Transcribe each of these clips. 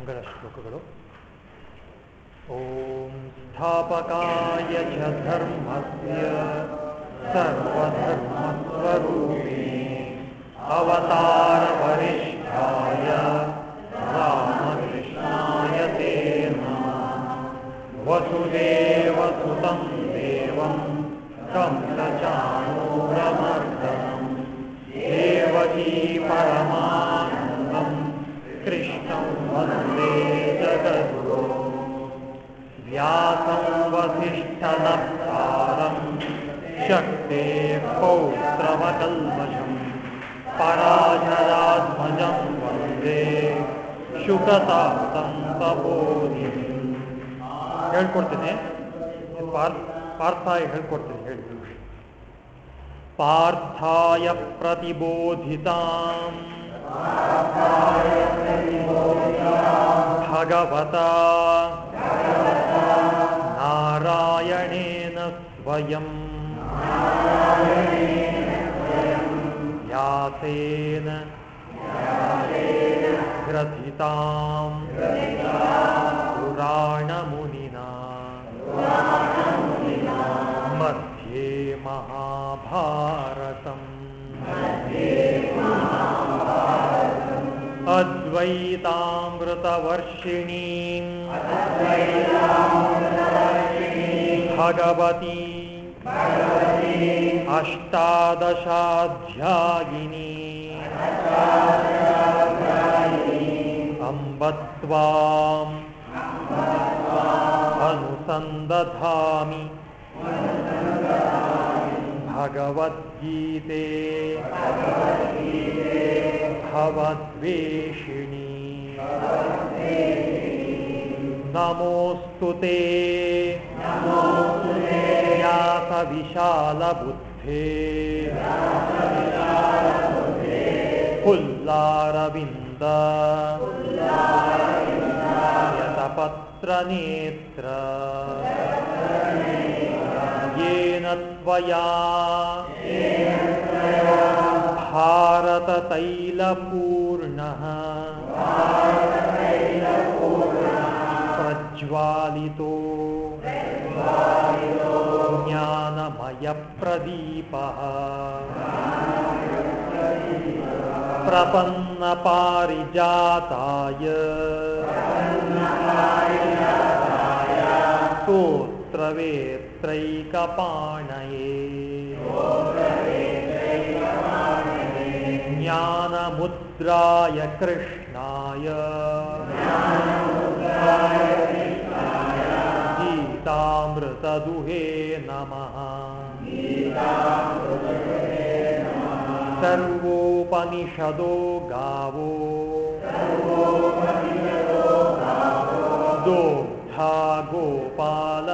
श्लोक ॐ स्थापकाय च धर्मस्य सर्वधर्मस्वरूपे अवतारवरिष्ठाय रामकृष्णाय ते नमः वसुदेवसुतं देवं तं देवकी परमा वन्दे जगद्गुरो व्यासं वसिष्ठनप्तारं शक्तेः पौत्रमकल्मषम् ಪರಾಜರಾತ್ಮಜಂ ವಂದೇ ಶುಕತಾಪ್ತಂ ತಪೋಧಿ ಹೇಳ್ಕೊಡ್ತೀನಿ ಪಾರ್ಥಾಯ ಹೇಳ್ಕೊಡ್ತೀನಿ ಹೇಳಿ ಪಾರ್ಥಾಯ ಪ್ರತಿಬೋಧಿತಾಂ भगवता नारायणेन स्वयम् व्यासेन ग्रथिताम् पुराणमुनिना मध्ये महाभार अद्वैतामृतवर्षिणीं भगवती अष्टादशाध्यायिनी। अम्ब त्वाम् अनुसन्दधामि। भगवद्गीते। भवद्वेषिणी। नमोऽस्तु ते। व्यासविशालबुद्धे। पुल्लारविन्द यतपत्रनेत्र। येन त्वया। भारततैलपूर्णः प्रज्वालितो ज्ञानमयप्रदीपः प्रपन्नपारिजाताय स्तोत्रवेत्रैकपाणये ज्ञानमुद्राय कृष्णाय। गीतामृतदुहे नमः। सर्वोपनिषदो गावो। दोग्धा गोपालनन्दनः।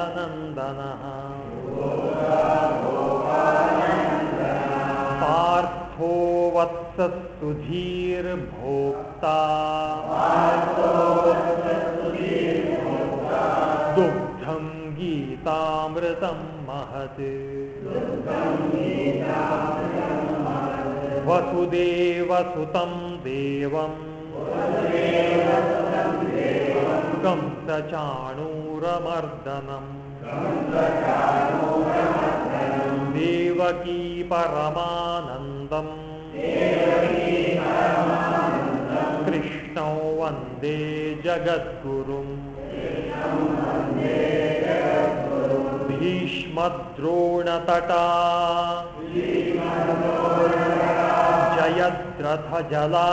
वत्सस्तुधीर्भोक्ता दुग्धं गीतामृतं महत्। वसुदेवसुतं देवं। कंसचाणूरमर्दनम् देवकी परमानन्दम्। कृष्णौ वंदे जगद्गुरुम्। भीष्मद्रोणतटा। जयद्रथजला।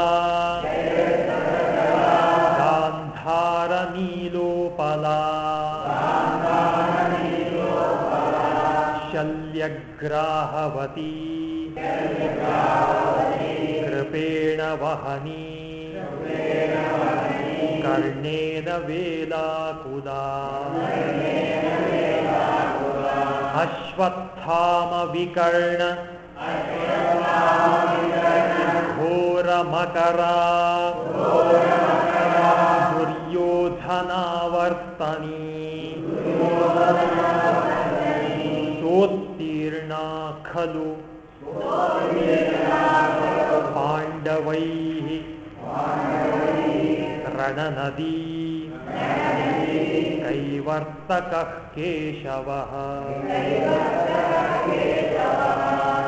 गान्धारनीलोपला। शल्यग्राहवती। कृपेण वहनी कर्णेन वेलाकुला अश्वत्थामविकर्ण घोरमकरा दुर्योधनावर्तनी सोत्तीर्णा खलु पाण्डवैः प्रणनदी कैवर्तकः केशवः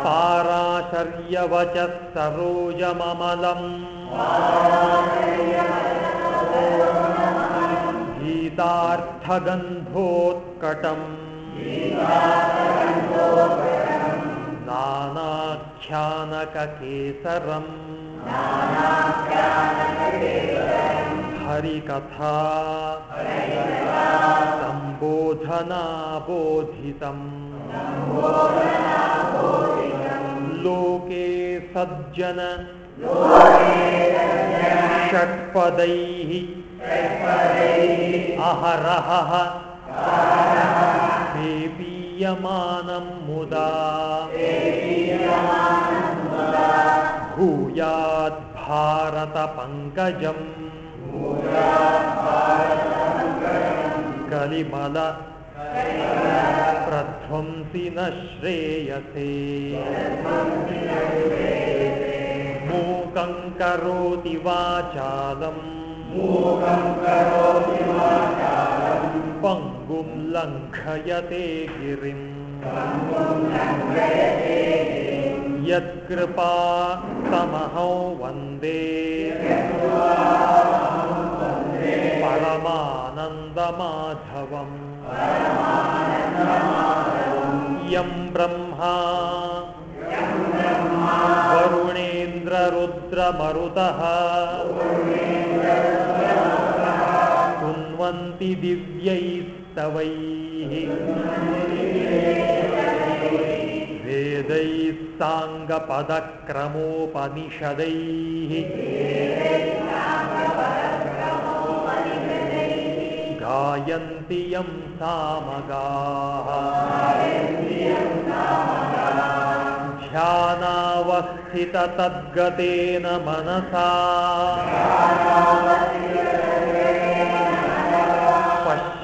पाराशर्यवचः सरोजममलम् गीतार्थगन्धोत्कटम् नानाख्यानककेसरम्। हरिकथा। सम्बोधनाबोधितम् लोके सज्जन। षट्पदैः। अहरहः पेपीयमानं मुदा। भूयाद्भारतपङ्कजम् कलिमल प्रध्वंसि न श्रेयसे। मूकं करोति वाचालम्। पङ्गुं लङ्घयते गिरिम् यत्कृपा तमहौ वंदे। परमानन्दमाधवम्। यं ब्रह्मा। वरुणेन्द्ररुद्रमरुतः। कुन्वन्ति दिव्यैस्तवैः वेदैः साङ्गपदक्रमोपनिषदैः। गायन्ति यं सामगाः। ध्यानावस्थिततद्गतेन मनसा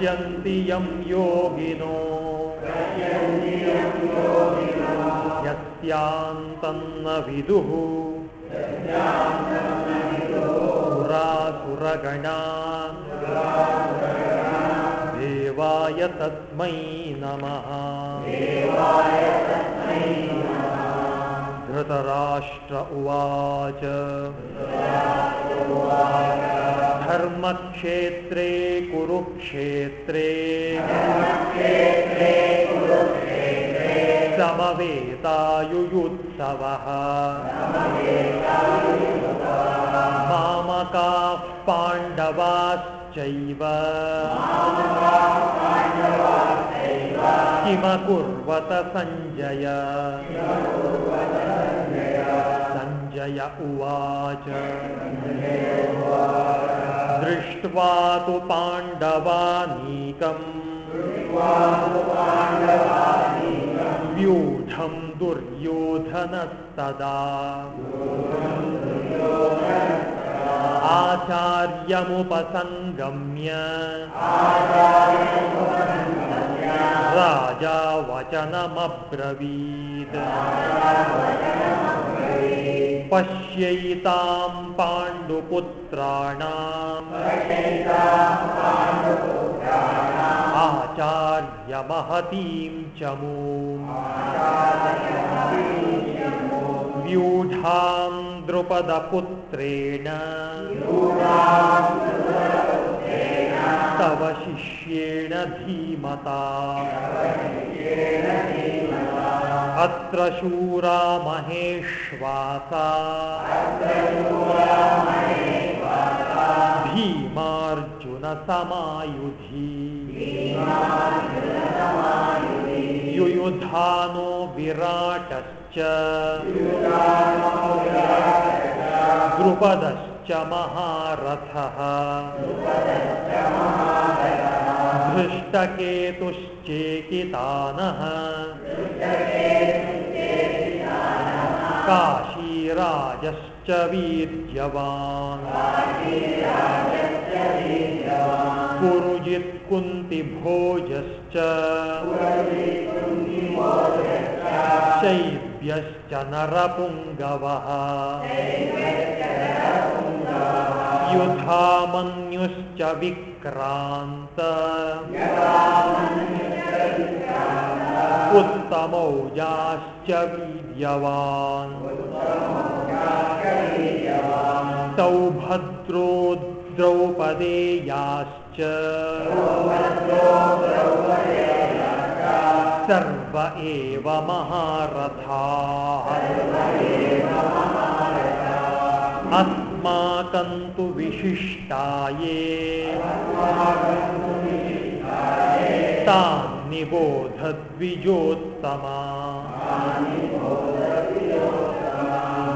पश्यन्ति यं योगिनो। यस्यान्तन्न विदुः। सुरासुरगणा देवाय तस्मै नमः। धृतराष्ट्र उवाच। धर्मक्षेत्रे कुरुक्षेत्रे। समवेतायुयुत्सवः। मामकाः पाण्डवाश्चैव। किमकुर्वत सञ्जय। सञ्जय उवाच। दृष्ट्वा तु पाण्डवानीकम्। व्यूढं दुर्योधनस्तदा। आचार्यमुपसङ्गम्य राजा वचनमब्रवीत्। पश्यैतां पाण्डुपुत्राणाम्। आचार्यमहतीं च मूम्। व्यूढां द्रुपदपुत्रेण। तव शिष्येण धीमता अत्र शूरा महेश्वासा। भीमार्जुनसमायुधि। युयुधानो विराटश्च। द्रुपदश्च महारथः। हृष्टकेतुश्चेकितानः काशीराजश्च वीर्यवान्। कुरुजित्कुन्तिभोजश्च शैव्यश्च नरपुङ्गवः। युधामन्युश्च विक्रान्त। उत्तमौजाश्च वीर्यवान्। सौभद्रो द्रौपदेयाश्च सर्व एव महारथाः। अस्माकं तु विशिष्टाये। तान् निबोधद्विजोत्तमा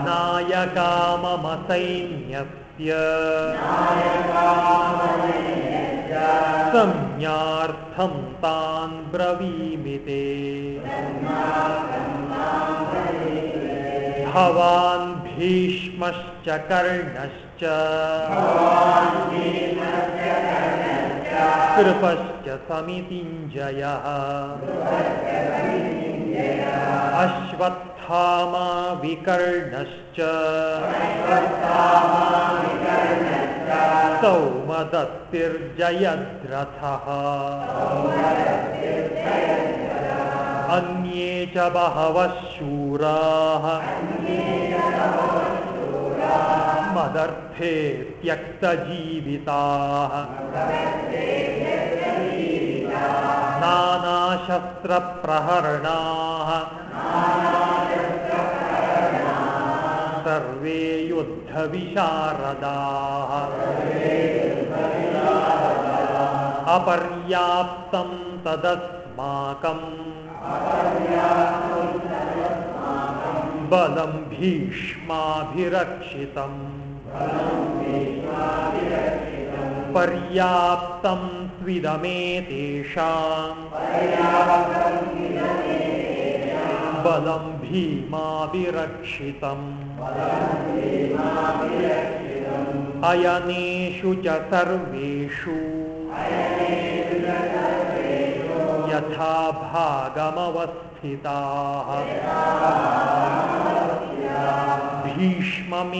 नायका मम सैन्यस्य संज्ञार्थं तान् ब्रवीमि ते भवान् भीष्मश्च कर्णश्च कृपश्च समितिञ्जयः। अश्वत्थामा विकर्णश्च सौमदत्तिर्जयद्रथः। अन्ये च बहवः शूराः। मदर्थे त्यक्तजीविताः नानाशस्त्रप्रहरणाः। सर्वे युद्धविशारदाः। अपर्याप्तं तदस्माकम्। बलं भीष्माभिरक्षितम्। पर्याप्तं त्विदमेतेषाम्। बलं भीमाभिरक्षितम्। अयनेषु यथा भागमवस्थिताः। भीष्ममेवाभिरक्षन्तु।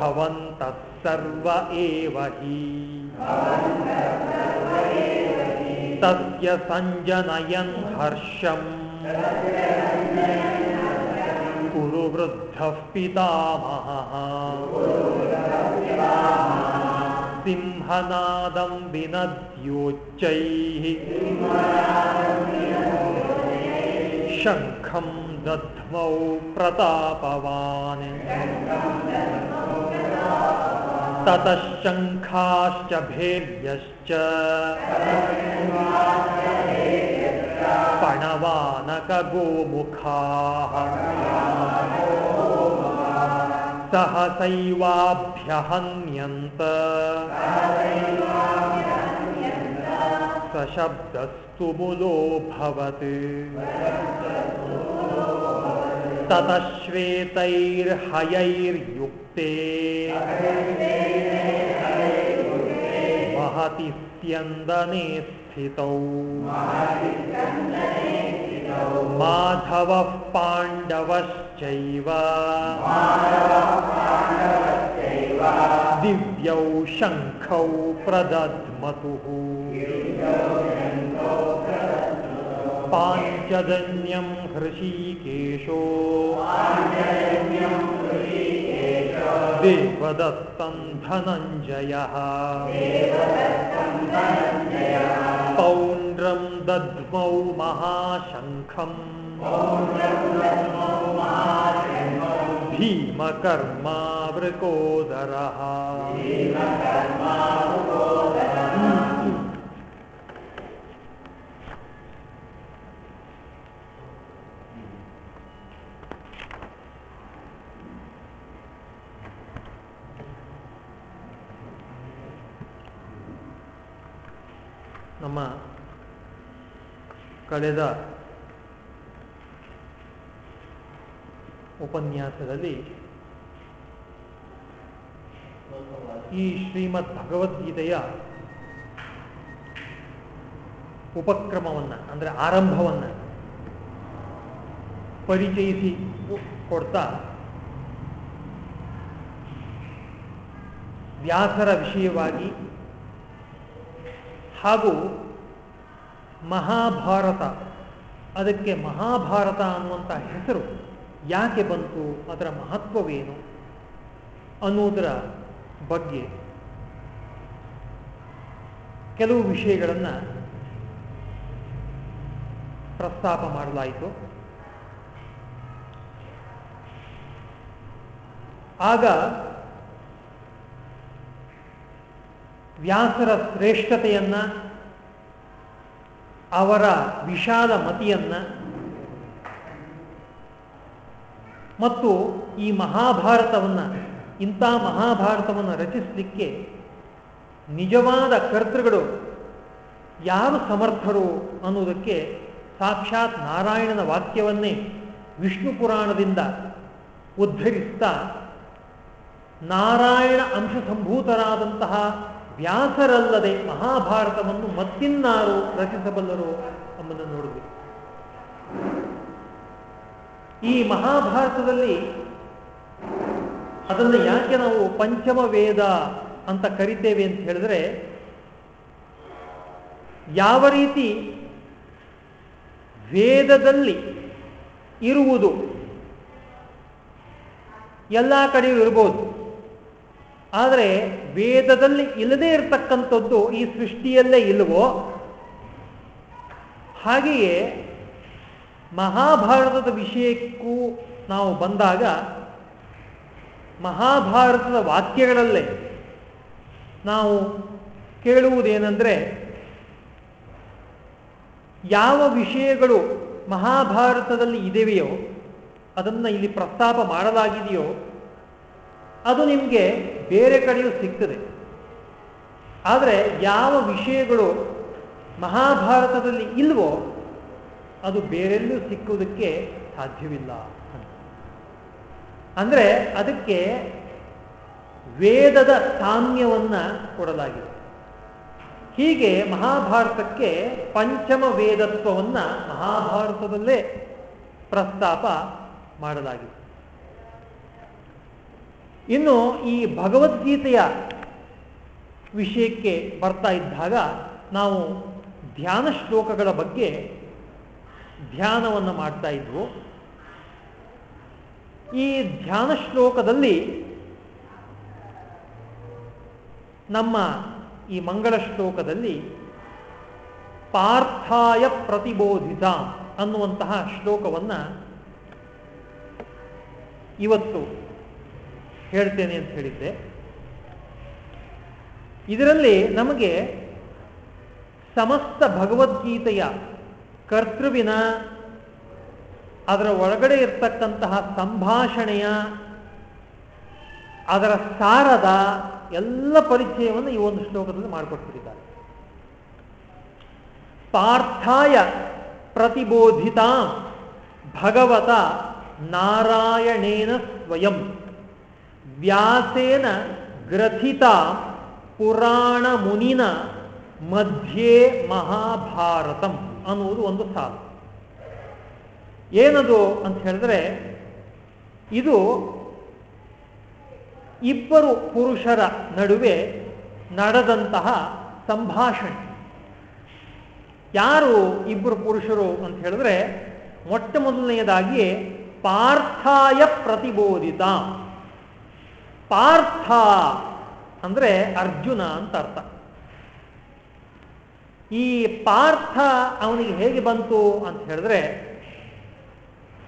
भवन्तः सर्व एव हि। तस्य सञ्जनयन् हर्षम्। कुरु वृद्धः पितामहः। सिंहनादं विनद्योच्चैः शङ्खं दध्मौ प्रतापवान्। ततः शङ्खाश्च भैर्यश्च पणवानकगोमुखाः। सहसैवाभ्यहन्यन्त सशब्दस्तु मुलोऽभवत् ततः श्वेतैर्हयैर्युक्ते महति स्यन्दने स्थितौ माधवः पाण्डवश्चैव दिव्यौ शङ्खौ प्रदध्मतुः पाञ्चजन्यं हृषीकेशो। देवदत्तं धनञ्जयः। पौण्ड्रं दद्मौ महाशङ्खम् भीमकर्मावृकोदरः ನಮ್ಮ ಕಳೆದ ಉಪನ್ಯಾಸದಲ್ಲಿ ಈ ಶ್ರೀಮದ್ ಭಗವದ್ಗೀತೆಯ ಉಪಕ್ರಮವನ್ನು, ಅಂದರೆ ಆರಂಭವನ್ನು ಪರಿಚಯಿಸಿ ಕೊಡ್ತಾ ವ್ಯಾಸರ ವಿಷಯವಾಗಿ ಹಾಗೂ ಮಹಾಭಾರತ, ಅದಕ್ಕೆ ಮಹಾಭಾರತ ಅನ್ನುವಂಥ ಹೆಸರು ಯಾಕೆ ಬಂತು, ಅದರ ಮಹತ್ವವೇನು ಅನ್ನೋದರ ಬಗ್ಗೆ ಕೆಲವು ವಿಷಯಗಳನ್ನು ಪ್ರಸ್ತಾಪ ಮಾಡಲಾಯಿತು. ಆಗ ವ್ಯಾಸರ ಶ್ರೇಷ್ಠತೆಯನ್ನು, ಅವರ ವಿಶಾಲ ಮತಿಯನ್ನ ಮತ್ತು ಈ ಮಹಾಭಾರತವನ್ನು, ಇಂಥ ಮಹಾಭಾರತವನ್ನು ರಚಿಸಲಿಕ್ಕೆ ನಿಜವಾದ ಕರ್ತೃಗಳು ಯಾರು ಸಮರ್ಥರು ಅನ್ನುವುದಕ್ಕೆ ಸಾಕ್ಷಾತ್ ನಾರಾಯಣನ ವಾಕ್ಯವನ್ನೇ ವಿಷ್ಣು ಪುರಾಣದಿಂದ ಉದ್ಧರಿಸ್ತಾ ನಾರಾಯಣ ಅಂಶ ಸಂಭೂತರಾದಂತಹ ವ್ಯಾಸರಲ್ಲದೆ ಮಹಾಭಾರತವನ್ನು ಮತ್ತಿನ್ನಾರು ರಚಿಸಬಲ್ಲರು ಎಂಬುದನ್ನು ಈ ಮಹಾಭಾರತದಲ್ಲಿ ಅದನ್ನು ಯಾಕೆ ನಾವು ಪಂಚಮ ವೇದ ಅಂತ ಕರಿತೇವೆ ಅಂತ ಹೇಳಿದ್ರೆ, ಯಾವ ರೀತಿ ವೇದದಲ್ಲಿ ಇರುವುದು, ಎಲ್ಲ ಕಡೆಯೂ ಇರ್ಬೋದು, ಆದರೆ ವೇದದಲ್ಲಿ ಇಲ್ಲದೇ ಇರತಕ್ಕಂಥದ್ದು ಈ ಸೃಷ್ಟಿಯಲ್ಲೇ ಇಲ್ಲವೋ, ಹಾಗೆಯೇ ಮಹಾಭಾರತದ ವಿಷಯಕ್ಕೂ ನಾವು ಬಂದಾಗ ಮಹಾಭಾರತದ ವಾಕ್ಯಗಳಲ್ಲೇ ನಾವು ಕೇಳುವುದೇನೆಂದರೆ, ಯಾವ ವಿಷಯಗಳು ಮಹಾಭಾರತದಲ್ಲಿ ಇದೆಯೋ ಅದನ್ನು ಇಲ್ಲಿ ಪ್ರಸ್ತಾಪ ಮಾಡಲಾಗಿದೆಯೋ ಅದು ನಿಮಗೆ ಬೇರೆ ಕಡೆಯೂ ಸಿಗ್ತದೆ. ಆದರೆ ಯಾವ ವಿಷಯಗಳು ಮಹಾಭಾರತದಲ್ಲಿ ಇಲ್ವೋ ಅದು ಬೇರೆಲ್ಲೂ ಸಿಕ್ಕುವುದಕ್ಕೆ ಸಾಧ್ಯವಿಲ್ಲ ಅಂದರೆ ಅದಕ್ಕೆ ವೇದದ ಸಾಮ್ಯವನ್ನ ಕೊಡಲಾಗಿದೆ. ಹೀಗೆ ಮಹಾಭಾರತಕ್ಕೆ ಪಂಚಮ ವೇದತ್ವವನ್ನ ಮಹಾಭಾರತದಲ್ಲೇ ಪ್ರಸ್ತಾಪ ಮಾಡಲಾಗಿದೆ. ಇನ್ನು ಈ ಭಗವದ್ಗೀತೆಯ ವಿಷಯಕ್ಕೆ ಬರ್ತಾ ಇದ್ದಾಗ ನಾವು ಧ್ಯಾನ ಶ್ಲೋಕಗಳ ಬಗ್ಗೆ ಧ್ಯಾನವನ್ನು ಮಾಡ್ತಾ ಇದ್ವು ಈ ಧ್ಯಾನ ಶ್ಲೋಕದಲ್ಲಿ ನಮ್ಮ ಈ ಮಂಗಳ ಶ್ಲೋಕದಲ್ಲಿ ಪಾರ್ಥಾಯ ಪ್ರತಿಬೋಧಿತ ಅನ್ನುವಂತಹ ಶ್ಲೋಕವನ್ನು ಇವತ್ತು ಹೇಳ್ತೇನೆ ಅಂತ ಹೇಳಿದ್ದೆ. ಇದರಲ್ಲಿ ನಮಗೆ ಸಮಸ್ತ ಭಗವದ್ಗೀತೆಯ ಕರ್ತೃವಿನ ಅದರ ಒಳಗಡೆ ಇರ್ತಕ್ಕಂತಹ ಸಂಭಾಷಣೆಯ ಅದರ ಸಾರದ ಎಲ್ಲ ಪರಿಚಯವನ್ನು ಈ ಒಂದು ಶ್ಲೋಕದಲ್ಲಿ ಮಾಡಿಕೊಟ್ಬಿಟ್ಟಿದ್ದಾರೆ. ಪಾರ್ಥಾಯ ಪ್ರತಿಬೋಧಿತ ಭಗವತ ನಾರಾಯಣೇನ ಸ್ವಯಂ ವ್ಯಾಸೇನ ಗ್ರಥಿತ ಪುರಾಣ ಮುನಿನ ಮಧ್ಯೆ ಮಹಾಭಾರತಂ. ಅನ್ನುವುದು ಒಂದು ಸಾಲು. ಏನದು ಅಂತ ಹೇಳಿದ್ರೆ, ಇದು ಇಬ್ಬರು ಪುರುಷರ ನಡುವೆ ನಡೆದಂತಹ ಸಂಭಾಷಣೆ. ಯಾರು ಇಬ್ಬರು ಪುರುಷರು ಅಂತ ಹೇಳಿದ್ರೆ, ಮೊಟ್ಟ ಮೊದಲನೆಯದಾಗಿ ಪಾರ್ಥಾಯ ಪ್ರತಿಬೋಧಿತ. ಪಾರ್ಥ ಅಂದ್ರೆ ಅರ್ಜುನ ಅಂತ ಅರ್ಥ. ಈ ಪಾರ್ಥ ಅವನಿಗೆ ಹೇಗೆ ಬಂತು ಅಂತ ಹೇಳಿದ್ರೆ,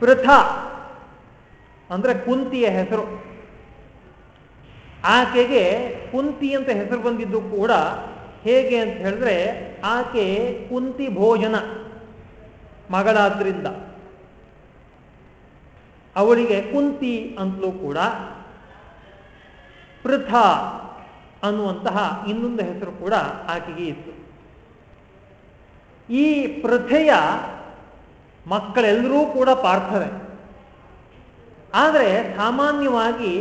ಪೃಥ ಅಂದ್ರೆ ಕುಂತಿಯ ಹೆಸರು. ಆಕೆಗೆ ಕುಂತಿ ಅಂತ ಹೆಸರು ಬಂದಿದ್ದು ಕೂಡ ಹೇಗೆ ಅಂತ ಹೇಳಿದ್ರೆ, ಆಕೆ ಕುಂತಿ ಭೋಜನ ಮಗಳಾದ್ರಿಂದ. ಅವಳಿಗೆ ಕುಂತಿ ಅಂತಲೂ ಕೂಡ ಪೃಥ ಅನ್ನುವಂತಹ ಇನ್ನೊಂದು ಹೆಸರು ಕೂಡ ಆಕೆಗೆ ಇತ್ತು. ಈ ಪ್ರಥೆಯ ಮಕ್ಕಳೆಲ್ಲರೂ ಕೂಡ ಪಾರ್ಥವೆ. ಆದರೆ ಸಾಮಾನ್ಯವಾಗಿ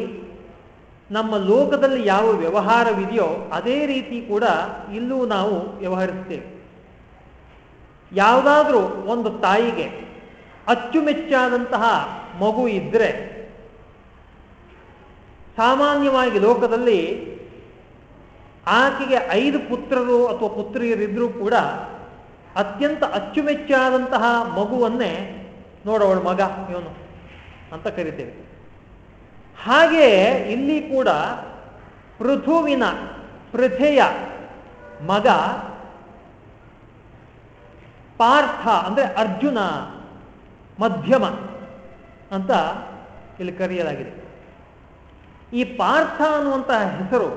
ನಮ್ಮ ಲೋಕದಲ್ಲಿ ಯಾವ ವ್ಯವಹಾರವಿದೆಯೋ ಅದೇ ರೀತಿ ಕೂಡ ಇಲ್ಲೂ ನಾವು ವ್ಯವಹರಿಸ್ತೇವೆ ಯಾವುದಾದ್ರೂ ಒಂದು ತಾಯಿಗೆ ಅಚ್ಚುಮೆಚ್ಚಾದಂತಹ ಮಗು ಇದ್ದರೆ ಸಾಮಾನ್ಯವಾಗಿ ಲೋಕದಲ್ಲಿ ಆಕೆಗೆ ಐದು ಪುತ್ರರು ಅಥವಾ ಪುತ್ರಿಯರಿದ್ರೂ ಕೂಡ ಅತ್ಯಂತ ಅಚ್ಚುಮೆಚ್ಚಾದಂತಹ ಮಗುವನ್ನೇ ನೋಡೋಳು ಮಗ, ಇವನು ಅಂತ ಕರಿತೇವೆ. ಹಾಗೆ ಇಲ್ಲಿ ಕೂಡ ಪೃಥುವಿನ ಪೃಥೆಯ ಮಗ ಪಾರ್ಥ ಅಂದ್ರೆ ಅರ್ಜುನ ಮಧ್ಯಮ ಅಂತ ಇಲ್ಲಿ ಕರೆಯಲಾಗಿದೆ. ಈ ಪಾರ್ಥ ಅನ್ನುವಂತಹ ಹೆಸರು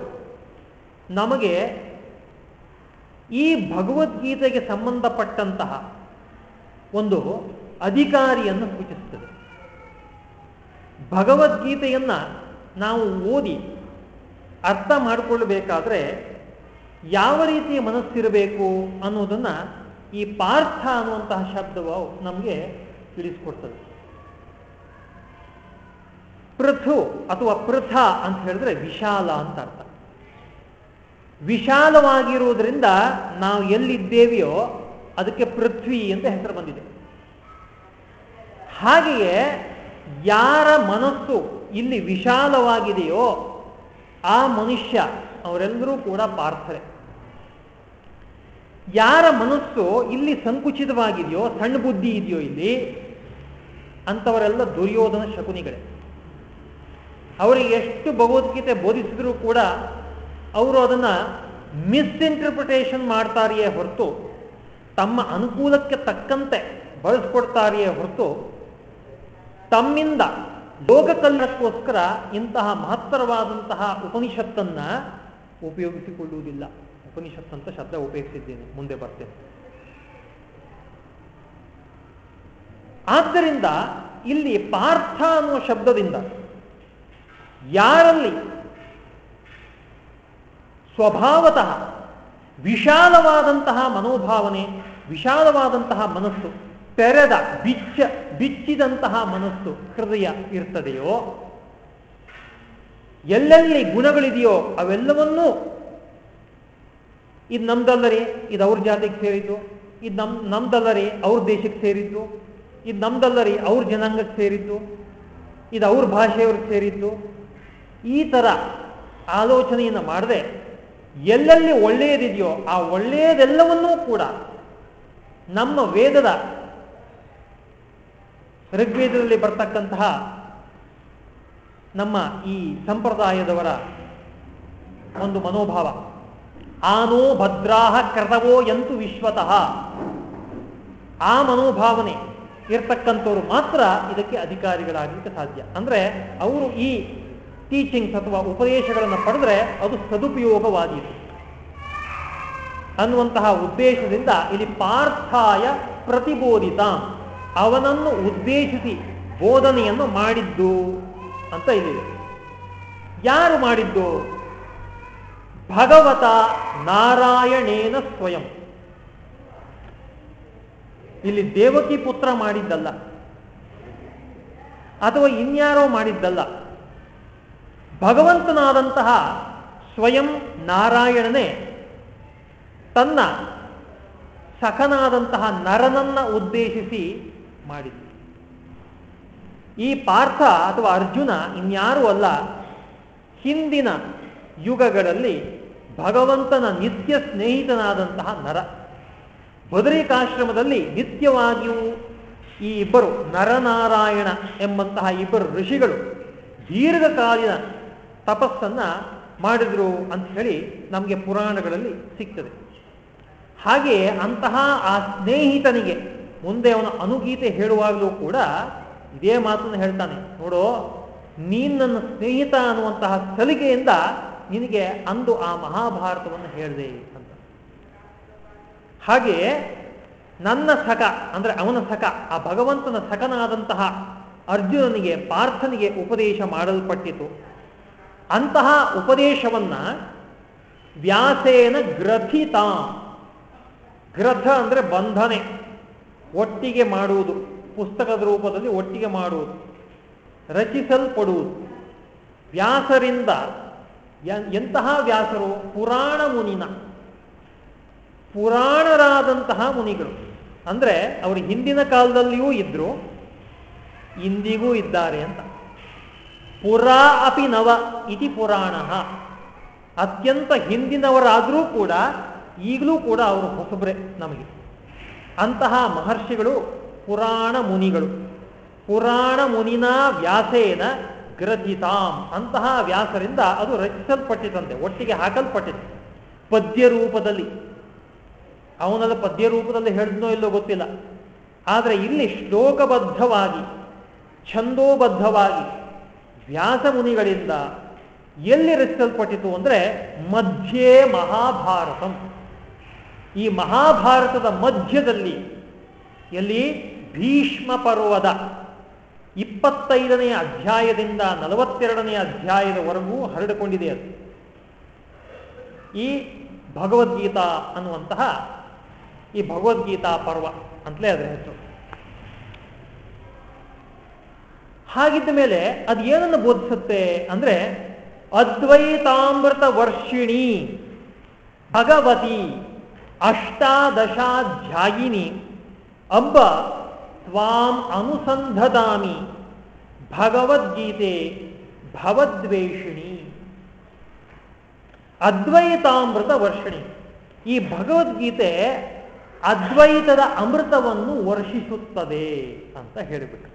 ನಮಗೆ ಈ ಭಗವದ್ಗೀತೆಗೆ ಸಂಬಂಧಪಟ್ಟಂತಹ ಒಂದು ಅಧಿಕಾರಿಯನ್ನು ಸೂಚಿಸುತ್ತದೆ. ಭಗವದ್ಗೀತೆಯನ್ನು ನಾವು ಓದಿ ಅರ್ಥ ಮಾಡಿಕೊಳ್ಳಬೇಕಾದ್ರೆ ಯಾವ ರೀತಿಯ ಮನಸ್ಸಿರಬೇಕು ಅನ್ನೋದನ್ನ ಈ ಪಾರ್ಥ ಅನ್ನುವಂತಹ ಶಬ್ದವು ನಮಗೆ ತಿಳಿಸ್ಕೊಡ್ತದೆ. ಪೃಥು ಅಥವಾ ಪೃಥ ಅಂತ ಹೇಳಿದ್ರೆ ವಿಶಾಲ ಅಂತ ಅರ್ಥ. ವಿಶಾಲವಾಗಿರುವುದರಿಂದ ನಾವು ಎಲ್ಲಿದ್ದೇವೆಯೋ ಅದಕ್ಕೆ ಪೃಥ್ವಿ ಅಂತ ಹೆಸರು ಬಂದಿದೆ. ಹಾಗೆಯೇ ಯಾರ ಮನಸ್ಸು ಇಲ್ಲಿ ವಿಶಾಲವಾಗಿದೆಯೋ ಆ ಮನುಷ್ಯ ಅವರೆಲ್ಲರೂ ಕೂಡ ಪಾರ್ಥರೆ. ಯಾರ ಮನಸ್ಸು ಇಲ್ಲಿ ಸಂಕುಚಿತವಾಗಿದೆಯೋ, ಸಣ್ಣ ಬುದ್ಧಿ ಇದೆಯೋ ಇಲ್ಲಿ, ಅಂಥವರೆಲ್ಲ ದುರ್ಯೋಧನ ಶಕುನಿಗಳೇ. ಅವರಿಗೆ ಎಷ್ಟು ಭಗವದ್ಗೀತೆ ಬೋಧಿಸಿದ್ರು ಕೂಡ ಅವರು ಅದನ್ನ ಮಿಸ್ಇಂಟರ್ಪ್ರಿಟೇಷನ್ ಮಾಡ್ತಾರೆಯೇ ಹೊರತು, ತಮ್ಮ ಅನುಕೂಲಕ್ಕೆ ತಕ್ಕಂತೆ ಬಳಸ್ಕೊಡ್ತಾರೆಯೇ ಹೊರತು, ತಮ್ಮಿಂದ ಲೋಕ ಕಲ್ಯಾಣಕ್ಕೋಸ್ಕರ ಇಂತಹ ಮಹತ್ತರವಾದಂತಹ ಉಪನಿಷತ್ತನ್ನ ಉಪಯೋಗಿಸಿಕೊಳ್ಳುವುದಿಲ್ಲ. ಉಪನಿಷತ್ ಅಂತ ಶಬ್ದ ಉಪಯೋಗಿಸಿದ್ದೇನೆ, ಮುಂದೆ ಬರ್ತೇನೆ. ಆದ್ದರಿಂದ ಇಲ್ಲಿ ಪಾರ್ಥ ಅನ್ನುವ ಶಬ್ದದಿಂದ ಯಾರಲ್ಲಿ ಸ್ವಭಾವತಃ ವಿಶಾಲವಾದಂತಹ ಮನೋಭಾವನೆ, ವಿಶಾಲವಾದಂತಹ ಮನಸ್ಸು, ತೆರೆದ, ಬಿಚ್ಚ, ಬಿಚ್ಚಿದಂತಹ ಮನಸ್ಸು, ಹೃದಯ ಇರ್ತದೆಯೋ, ಎಲ್ಲೆಲ್ಲಿ ಗುಣಗಳಿದೆಯೋ ಅವೆಲ್ಲವನ್ನೂ ಇದು ನಮ್ದಲ್ಲರಿ, ಇದು ಅವ್ರ ಜಾತಿಗೆ ಸೇರಿದ್ದು, ಇದು ನಮ್, ನಮ್ದಲ್ಲರಿ ಅವ್ರ ದೇಶಕ್ಕೆ ಸೇರಿದ್ದು, ಇದು ನಮ್ದಲ್ಲರಿ ಅವ್ರ ಜನಾಂಗಕ್ಕೆ ಸೇರಿದ್ದು, ಇದು ಅವ್ರ ಭಾಷೆಯವ್ರಿಗೆ ಸೇರಿದ್ದು, ಈ ತರ ಆಲೋಚನೆಯನ್ನು ಮಾಡದೆ ಎಲ್ಲೆಲ್ಲಿ ಒಳ್ಳೆಯದಿದೆಯೋ ಆ ಒಳ್ಳೆಯದೆಲ್ಲವನ್ನೂ ಕೂಡ ನಮ್ಮ ವೇದದ ಋಗ್ವೇದದಲ್ಲಿ ಬರ್ತಕ್ಕಂತಹ ನಮ್ಮ ಈ ಸಂಪ್ರದಾಯದವರ ಒಂದು ಮನೋಭಾವ. ಆನೋ ಭದ್ರಾಹ ಕೃತವೋ ಎಂತು ವಿಶ್ವತಃ. ಆ ಮನೋಭಾವನೆ ಇರ್ತಕ್ಕಂಥವ್ರು ಮಾತ್ರ ಇದಕ್ಕೆ ಅಧಿಕಾರಿಗಳಾಗಲಿಕ್ಕೆ ಸಾಧ್ಯ. ಅಂದ್ರೆ ಅವರು ಈ ಟೀಚಿಂಗ್ಸ್ ಅಥವಾ ಉಪದೇಶಗಳನ್ನು ಪಡೆದ್ರೆ ಅದು ಸದುಪಯೋಗವಾದೀತು. ಅನ್ನುವಂತಹ ಉದ್ದೇಶದಿಂದ ಇಲ್ಲಿ ಪಾರ್ಥಾಯ ಪ್ರತಿಬೋಧಿತ. ಅವನನ್ನು ಉದ್ದೇಶಿಸಿ ಬೋಧನೆಯನ್ನು ಮಾಡಿದ್ದು ಅಂತ ಇಲ್ಲಿದೆ ಯಾರು ಮಾಡಿದ್ದು? ಭಗವತ ನಾರಾಯಣೇನ ಸ್ವಯಂ. ಇಲ್ಲಿ ದೇವಕಿ ಪುತ್ರ ಮಾಡಿದ್ದಲ್ಲ. ಅಥವಾ ಇನ್ಯಾರೋ ಮಾಡಿದ್ದಲ್ಲ. ಭಗವಂತನಾದಂತಹ ಸ್ವಯಂ ನಾರಾಯಣನೇ ತನ್ನ ಸಖನಾದಂತಹ ನರನನ್ನ ಉದ್ದೇಶಿಸಿ ಮಾಡಿದ್ದು ಈ ಪಾರ್ಥ ಅಥವಾ ಅರ್ಜುನ ಇನ್ಯಾರೂ ಅಲ್ಲ, ಹಿಂದಿನ ಯುಗಗಳಲ್ಲಿ ಭಗವಂತನ ನಿತ್ಯ ಸ್ನೇಹಿತನಾದಂತಹ ನರ. ಬದರಿಕಾಶ್ರಮದಲ್ಲಿ ನಿತ್ಯವಾಗಿಯೂ ಈ ಇಬ್ಬರು ನರನಾರಾಯಣ ಎಂಬಂತಹ ಇಬ್ಬರು ಋಷಿಗಳು ದೀರ್ಘಕಾಲಿನ ತಪಸ್ಸನ್ನ ಮಾಡಿದ್ರು ಅಂತ ಹೇಳಿ ನಮಗೆ ಪುರಾಣಗಳಲ್ಲಿ ಸಿಗ್ತದೆ. ಹಾಗೆ ಅಂತಹ ಆ ಸ್ನೇಹಿತನಿಗೆ ಮುಂದೆ ಅವನ ಅನುಗೀತೆ ಹೇಳುವಾಗಲೂ ಕೂಡ ಇದೇ ಮಾತನ್ನು ಹೇಳ್ತಾನೆ. ನೋಡೋ, ನೀನ್ ನನ್ನ ಸ್ನೇಹಿತ ಅನ್ನುವಂತಹ ಸಲಿಗೆಯಿಂದ ನಿನಗೆ ಅಂದು ಆ ಮಹಾಭಾರತವನ್ನು ಹೇಳಿದೆ ಅಂತ. ಹಾಗೆ ನನ್ನ ಸಖ, ಅಂದ್ರೆ ಅವನ ಸಖ, ಆ ಭಗವಂತನ ಸಖನಾದಂತಹ ಅರ್ಜುನನಿಗೆ ಪಾರ್ಥನಿಗೆ ಉಪದೇಶ ಮಾಡಲ್ಪಟ್ಟಿತು. ಅಂತಹ ಉಪದೇಶವನ್ನ ವ್ಯಾಸೇನ ಗ್ರಥಿತ. ಗ್ರಥ ಅಂದ್ರೆ ಬಂಧನೆ, ಒಟ್ಟಿಗೆ ಮಾಡುವುದು, ಪುಸ್ತಕದ ರೂಪದಲ್ಲಿ ಒಟ್ಟಿಗೆ ಮಾಡುವುದು, ರಚಿಸಲ್ಪಡುವುದು. ವ್ಯಾಸರಿಂದ ಎಂತಹ ವ್ಯಾಸರು? ಪುರಾಣ ಮುನಿನ. ಪುರಾಣರಾದಂತಹ ಮುನಿಗಳು. ಅಂದ್ರೆ ಅವರು ಹಿಂದಿನ ಕಾಲದಲ್ಲಿಯೂ ಇದ್ರು, ಇಂದಿಗೂ ಇದ್ದಾರೆ ಅಂತ. ಪುರಾ ಅಪಿ ನವ ಇತಿ ಪುರಾಣ. ಅತ್ಯಂತ ಹಿಂದಿನವರಾದರೂ ಕೂಡ ಈಗಲೂ ಕೂಡ ಅವರು ಹೊಸಬ್ರೆ ನಮಗೆ. ಅಂತಹ ಮಹರ್ಷಿಗಳು ಪುರಾಣ ಮುನಿಗಳು. ಪುರಾಣ ಮುನಿನ ವ್ಯಾಸೇನ ಗ್ರಜಿತಾಂ ಅಂತಹ ವ್ಯಾಸರಿಂದ ಅದು ರಚಿಸಲ್ಪಟ್ಟಿತಂತೆ, ಒಟ್ಟಿಗೆ ಹಾಕಲ್ಪಟ್ಟಿತು ಪದ್ಯ ರೂಪದಲ್ಲಿ. ಅವನದ ಪದ್ಯ ರೂಪದಲ್ಲಿ ಹೇಳಿದ್ನೋ ಇಲ್ಲೋ ಗೊತ್ತಿಲ್ಲ. ಆದರೆ ಇಲ್ಲಿ ಶ್ಲೋಕಬದ್ಧವಾಗಿ, ಛಂದೋಬದ್ಧವಾಗಿ ವ್ಯಾಸ ಮುನಿಗಳಿಂದ ಎಲ್ಲಿ ರಚಿಸಲ್ಪಟ್ಟಿತು ಅಂದರೆ ಮಧ್ಯೆ ಮಹಾಭಾರತಂ. ಈ ಮಹಾಭಾರತದ ಮಧ್ಯದಲ್ಲಿ ಎಲ್ಲಿ ಭೀಷ್ಮ ಪರ್ವದ ಇಪ್ಪತ್ತೈದನೆಯ ಅಧ್ಯಾಯದಿಂದ ನಲವತ್ತೆರಡನೇ ಅಧ್ಯಾಯದವರೆಗೂ ಹರಡಿಕೊಂಡಿದೆ ಅದು. ಈ ಭಗವದ್ಗೀತಾ ಅನ್ನುವಂತಹ ಈ ಭಗವದ್ಗೀತಾ ಪರ್ವ ಅಂತಲೇ ಅದರ ಹೆಸರು. ಹಾಗಿದ್ದ ಮೇಲೆ ಅದು ಏನನ್ನು ಬೋಧಿಸುತ್ತೆ ಅಂದ್ರೆ ಅದ್ವೈತಾಮೃತ ವರ್ಷಿಣಿ ಭಗವತಿ ಅಷ್ಟಾದಶಾಧ್ಯಾಯಿನಿ ಅಂಬ ತ್ವಾಂ ಅನುಸಂಧದಾಮಿ ಭಗವದ್ಗೀತೆ ಭವದ್ವೇಷಿಣಿ. ಅದ್ವೈತಾಮೃತ ವರ್ಷಿಣಿ. ಈ ಭಗವದ್ಗೀತೆ ಅದ್ವೈತದ ಅಮೃತವನ್ನು ವರ್ಷಿಸುತ್ತದೆ ಅಂತ ಹೇಳಿಬಿಟ್ಟು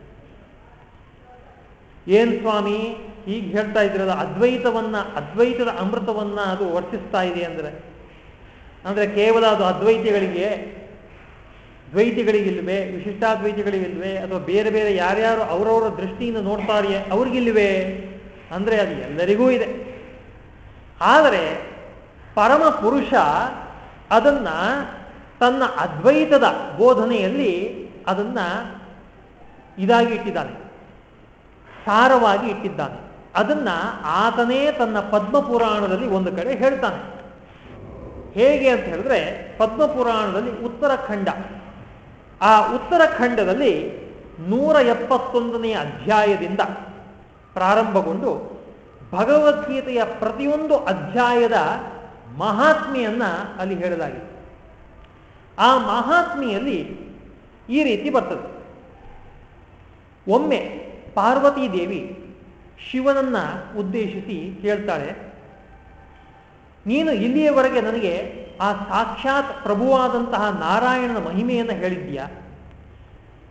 ಏನ್ ಸ್ವಾಮಿ, ಈಗ ಹೇಳ್ತಾ ಇದ್ರಲ್ಲ ಅದ್ವೈತವನ್ನ, ಅದ್ವೈತದ ಅಮೃತವನ್ನ ಅದು ವರ್ತಿಸ್ತಾ ಇದೆ ಅಂದ್ರೆ. ಅಂದ್ರೆ ಕೇವಲ ಅದು ಅದ್ವೈತಿಗಳಿಗೆ, ದ್ವೈತಿಗಳಿಗಿಲ್ವೇ, ವಿಶಿಷ್ಟಾದ್ವೈತಿಗಳಿಗಿಲ್ವೇ, ಅಥವಾ ಬೇರೆ ಬೇರೆ ಯಾರ್ಯಾರು ಅವರವರ ದೃಷ್ಟಿಯಿಂದ ನೋಡ್ತಾರೆಯೇ, ಅವ್ರಿಗಿಲ್ವೇ? ಅಂದ್ರೆ ಅದು ಎಲ್ಲರಿಗೂ ಇದೆ. ಆದರೆ ಪರಮ ಪುರುಷ ಅದನ್ನ ತನ್ನ ಅದ್ವೈತದ ಬೋಧನೆಯಲ್ಲಿ ಅದನ್ನ ಇದಾಗಿ ಇಟ್ಟಿದ್ದಾನೆ ಸಾರವಾಗಿ ಇಟ್ಟಿದ್ದಾನೆ. ಅದನ್ನ ಆತನೇ ತನ್ನ ಪದ್ಮ ಪುರಾಣದಲ್ಲಿ ಒಂದು ಕಡೆ ಹೇಳ್ತಾನೆ. ಹೇಗೆ ಅಂತ ಹೇಳಿದ್ರೆ, ಪದ್ಮ ಪುರಾಣದಲ್ಲಿ ಉತ್ತರಾಖಂಡ. ಆ ಉತ್ತರಖಂಡದಲ್ಲಿ ನೂರ ಎಪ್ಪತ್ತೊಂದನೆಯ ಅಧ್ಯಾಯದಿಂದ ಪ್ರಾರಂಭಗೊಂಡು ಭಗವದ್ಗೀತೆಯ ಪ್ರತಿಯೊಂದು ಅಧ್ಯಾಯದ ಮಹಾತ್ಮೆಯನ್ನ ಅಲ್ಲಿ ಹೇಳಲಾಗಿದೆ. ಆ ಮಹಾತ್ಮೆಯಲ್ಲಿ ಈ ರೀತಿ ಬರ್ತದೆ. ಒಮ್ಮೆ ಪಾರ್ವತೀ ದೇವಿ ಶಿವನನ್ನ ಉದ್ದೇಶಿಸಿ ಹೇಳ್ತಾಳೆ, ನೀನು ಇಲ್ಲಿಯವರೆಗೆ ನನಗೆ ಆ ಸಾಕ್ಷಾತ್ ಪ್ರಭುವಾದಂತಹ ನಾರಾಯಣನ ಮಹಿಮೆಯನ್ನು ಹೇಳಿದ್ದೀಯಾ?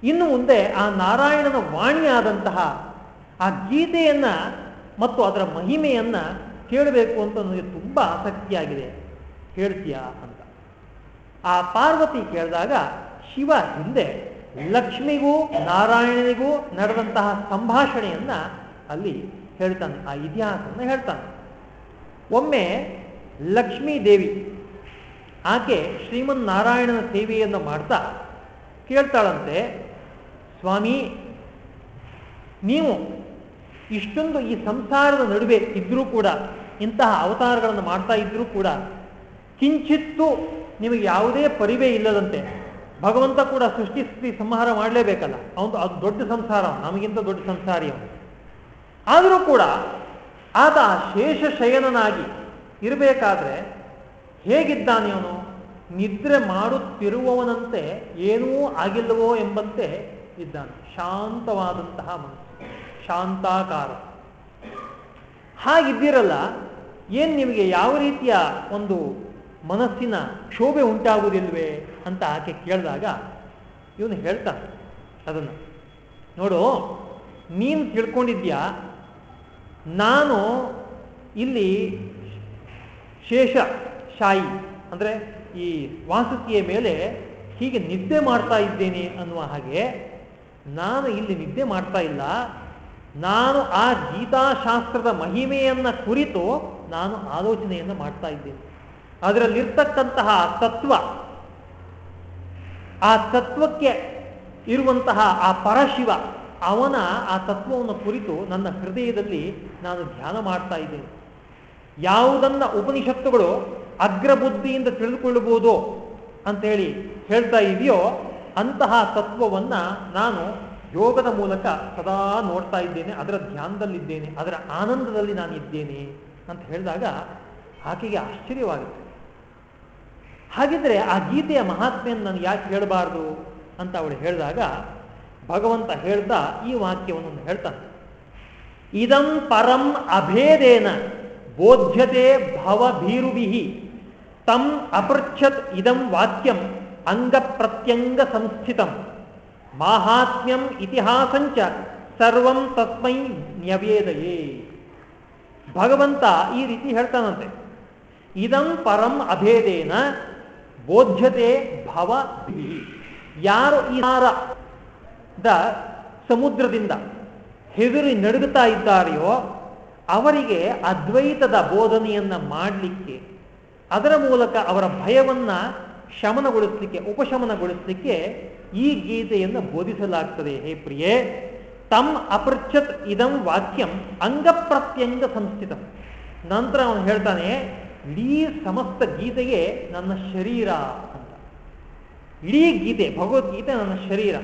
ಇನ್ನು ಮುಂದೆ ಆ ನಾರಾಯಣನ ವಾಣಿಯಾದಂತಹ ಆ ಗೀತೆಯನ್ನ ಮತ್ತು ಅದರ ಮಹಿಮೆಯನ್ನ ಕೇಳಬೇಕು ಅಂತ ನನಗೆ ತುಂಬ ಆಸಕ್ತಿಯಾಗಿದೆ. ಹೇಳ್ತೀಯಾ ಅಂತ. ಆ ಪಾರ್ವತಿ ಕೇಳಿದಾಗ ಶಿವ ಹಿಂದೆ ಲಕ್ಷ್ಮಿಗೂ, ನಾರಾಯಣನಿಗೂ ನಡೆದಂತಹ ಸಂಭಾಷಣೆಯನ್ನ ಅಲ್ಲಿ ಹೇಳ್ತಾನೆ, ಆ ಇತಿಹಾಸವನ್ನು ಹೇಳ್ತಾನೆ. ಒಮ್ಮೆ ಲಕ್ಷ್ಮೀ ದೇವಿ ಆಕೆ ಶ್ರೀಮನ್ ನಾರಾಯಣನ ಸೇವೆಯನ್ನು ಮಾಡ್ತಾ ಕೇಳ್ತಾಳಂತೆ, ಸ್ವಾಮಿ, ನೀವು ಇಷ್ಟೊಂದು ಈ ಸಂಸಾರದ ನಡುವೆ ಇದ್ರೂ ಕೂಡ, ಇಂತಹ ಅವತಾರಗಳನ್ನು ಮಾಡ್ತಾ ಇದ್ರೂ ಕೂಡ, ಕಿಂಚಿತ್ತು ನಿಮಗೆ ಯಾವುದೇ ಪರಿವೇ ಇಲ್ಲದಂತೆ ಭಗವಂತ ಕೂಡ ಸೃಷ್ಟಿ ಸ್ಥಿತಿ ಸಂಹಾರ ಮಾಡಲೇಬೇಕಲ್ಲ. ಅವನು ಅದು ದೊಡ್ಡ ಸಂಸಾರ, ನಮಗಿಂತ ದೊಡ್ಡ ಸಂಸಾರಿ ಅವನು. ಆದರೂ ಕೂಡ ಆತ ಶೇಷ ಶಯನನಾಗಿ ಇರಬೇಕಾದ್ರೆ ಹೇಗಿದ್ದಾನೆ ಅವನು? ನಿದ್ರೆ ಮಾಡುತ್ತಿರುವವನಂತೆ ಏನೂ ಆಗಿಲ್ಲವೋ ಎಂಬಂತೆ ಇದ್ದಾನೆ. ಶಾಂತವಾದಂತಹ ಮನಸ್ಸು, ಶಾಂತಾಕಾರ. ಹಾಗಿದ್ದಿರಲ್ಲ, ಏನು ನಿಮಗೆ ಯಾವ ರೀತಿಯ ಒಂದು ಮನಸ್ಸಿನ ಕ್ಷೋಭೆ ಉಂಟಾಗುವುದಿಲ್ವೇ? ಅಂತ ಆಕೆ ಕೇಳಿದಾಗ ಇವನು ಹೇಳ್ತಾನೆ ಅದನ್ನು. ನೋಡು, ನೀನು ತಿಳ್ಕೊಂಡಿದ್ಯಾ? ನಾನು ಇಲ್ಲಿ ಶೇಷ ಶಾಯಿ, ಅಂದರೆ ಈ ವಾಸುಕಿಯ ಮೇಲೆ ಹೀಗೆ ನಿದ್ದೆ ಮಾಡ್ತಾ ಇದ್ದೇನೆ ಅನ್ನುವ ಹಾಗೆ, ನಾನು ಇಲ್ಲಿ ನಿದ್ದೆ ಮಾಡ್ತಾ ಇಲ್ಲ. ನಾನು ಆ ಗೀತಾಶಾಸ್ತ್ರದ ಮಹಿಮೆಯನ್ನ ಕುರಿತು ನಾನು ಆಲೋಚನೆಯನ್ನು ಮಾಡ್ತಾ ಇದ್ದೇನೆ. ಅದರಲ್ಲಿರ್ತಕ್ಕಂತಹ ತತ್ವ ಆ ತತ್ವಕ್ಕೆ ಇರುವಂತಹ ಆ ಪರಶಿವ, ಅವನ ಆ ತತ್ವವನ್ನು ಕುರಿತು ನನ್ನ ಹೃದಯದಲ್ಲಿ ನಾನು ಧ್ಯಾನ ಮಾಡ್ತಾ ಇದ್ದೇನೆ. ಯಾವುದನ್ನ ಉಪನಿಷತ್ತುಗಳು ಅಗ್ರಬುದ್ಧಿಯಿಂದ ತಿಳಿದುಕೊಳ್ಳಬಹುದು ಅಂತೇಳಿ ಹೇಳ್ತಾ ಇದೆಯೋ, ಅಂತಹ ತತ್ವವನ್ನ ನಾನು ಯೋಗದ ಮೂಲಕ ಸದಾ ನೋಡ್ತಾ ಇದ್ದೇನೆ, ಅದರ ಧ್ಯಾನದಲ್ಲಿದ್ದೇನೆ, ಅದರ ಆನಂದದಲ್ಲಿ ನಾನು ಇದ್ದೇನೆ ಅಂತ ಹೇಳಿದಾಗ ಆಕೆಗೆ ಆಶ್ಚರ್ಯವಾಗುತ್ತೆ. ಹಾಗಿದ್ರೆ ಆ ಗೀತೆಯ ಮಹಾತ್ಮೆಯನ್ನು ನಾನು ಯಾಕೆ ಹೇಳಬಾರ್ದು ಅಂತ ಅವಳು ಹೇಳಿದಾಗ, ಭಗವಂತ ಹೇಳ್ತಾ ಈ ವಾಕ್ಯವನ್ನು ಹೇಳ್ತಾನೆ. ಇದಂ ಪರಂ ಅಭೇದೇನ ಬೋಧ್ಯತೆ ಭವಭೀರುಭಿ ತಂ ಅಪೃಚ್ಛತ್ ಇದಂ ವಾಕ್ಯಂ ಅಂಗ ಪ್ರತ್ಯಂಗ ಸಂಸ್ಥಿತಂ ಮಾಹಾತ್ಮ್ಯಂ ಇತಿಹಾಸಂಚ ಸರ್ವಂ ತಸ್ಮೈ ನ್ಯವೇದಯೇ. ಭಗವಂತ ಈ ರೀತಿ ಹೇಳ್ತಾನಂತೆ. ಇದಂ ಪರಂ ಅಭೇದೇನ ಬೋಧ್ಯತೆ ಭವ ಯಾರು ಈ ದ ಸಮುದ್ರದಿಂದ ಹೆದರಿ ನಡುಗುತ್ತಾ ಇದ್ದಾರೆಯೋ ಅವರಿಗೆ ಅದ್ವೈತದ ಬೋಧನೆಯನ್ನ ಮಾಡಲಿಕ್ಕೆ, ಅದರ ಮೂಲಕ ಅವರ ಭಯವನ್ನ ಶಮನಗೊಳಿಸಲಿಕ್ಕೆ, ಉಪಶಮನಗೊಳಿಸಲಿಕ್ಕೆ ಈ ಗೀತೆಯನ್ನು ಬೋಧಿಸಲಾಗ್ತದೆ. ಹೇ ಪ್ರಿಯೇ ತಮ್ ಅಪೃಚ್ಛತ್ ಇದಂ ವಾಕ್ಯಂ ಅಂಗಪ್ರತ್ಯಂಗ ಸಂಸ್ಥಿತ. ನಂತರ ಅವನು ಹೇಳ್ತಾನೆ ಇಡೀ ಸಮಸ್ತ ಗೀತೆಗೆ ನನ್ನ ಶರೀರ ಅಂತ. ಇಡೀ ಗೀತೆ, ಭಗವದ್ಗೀತೆ ನನ್ನ ಶರೀರ.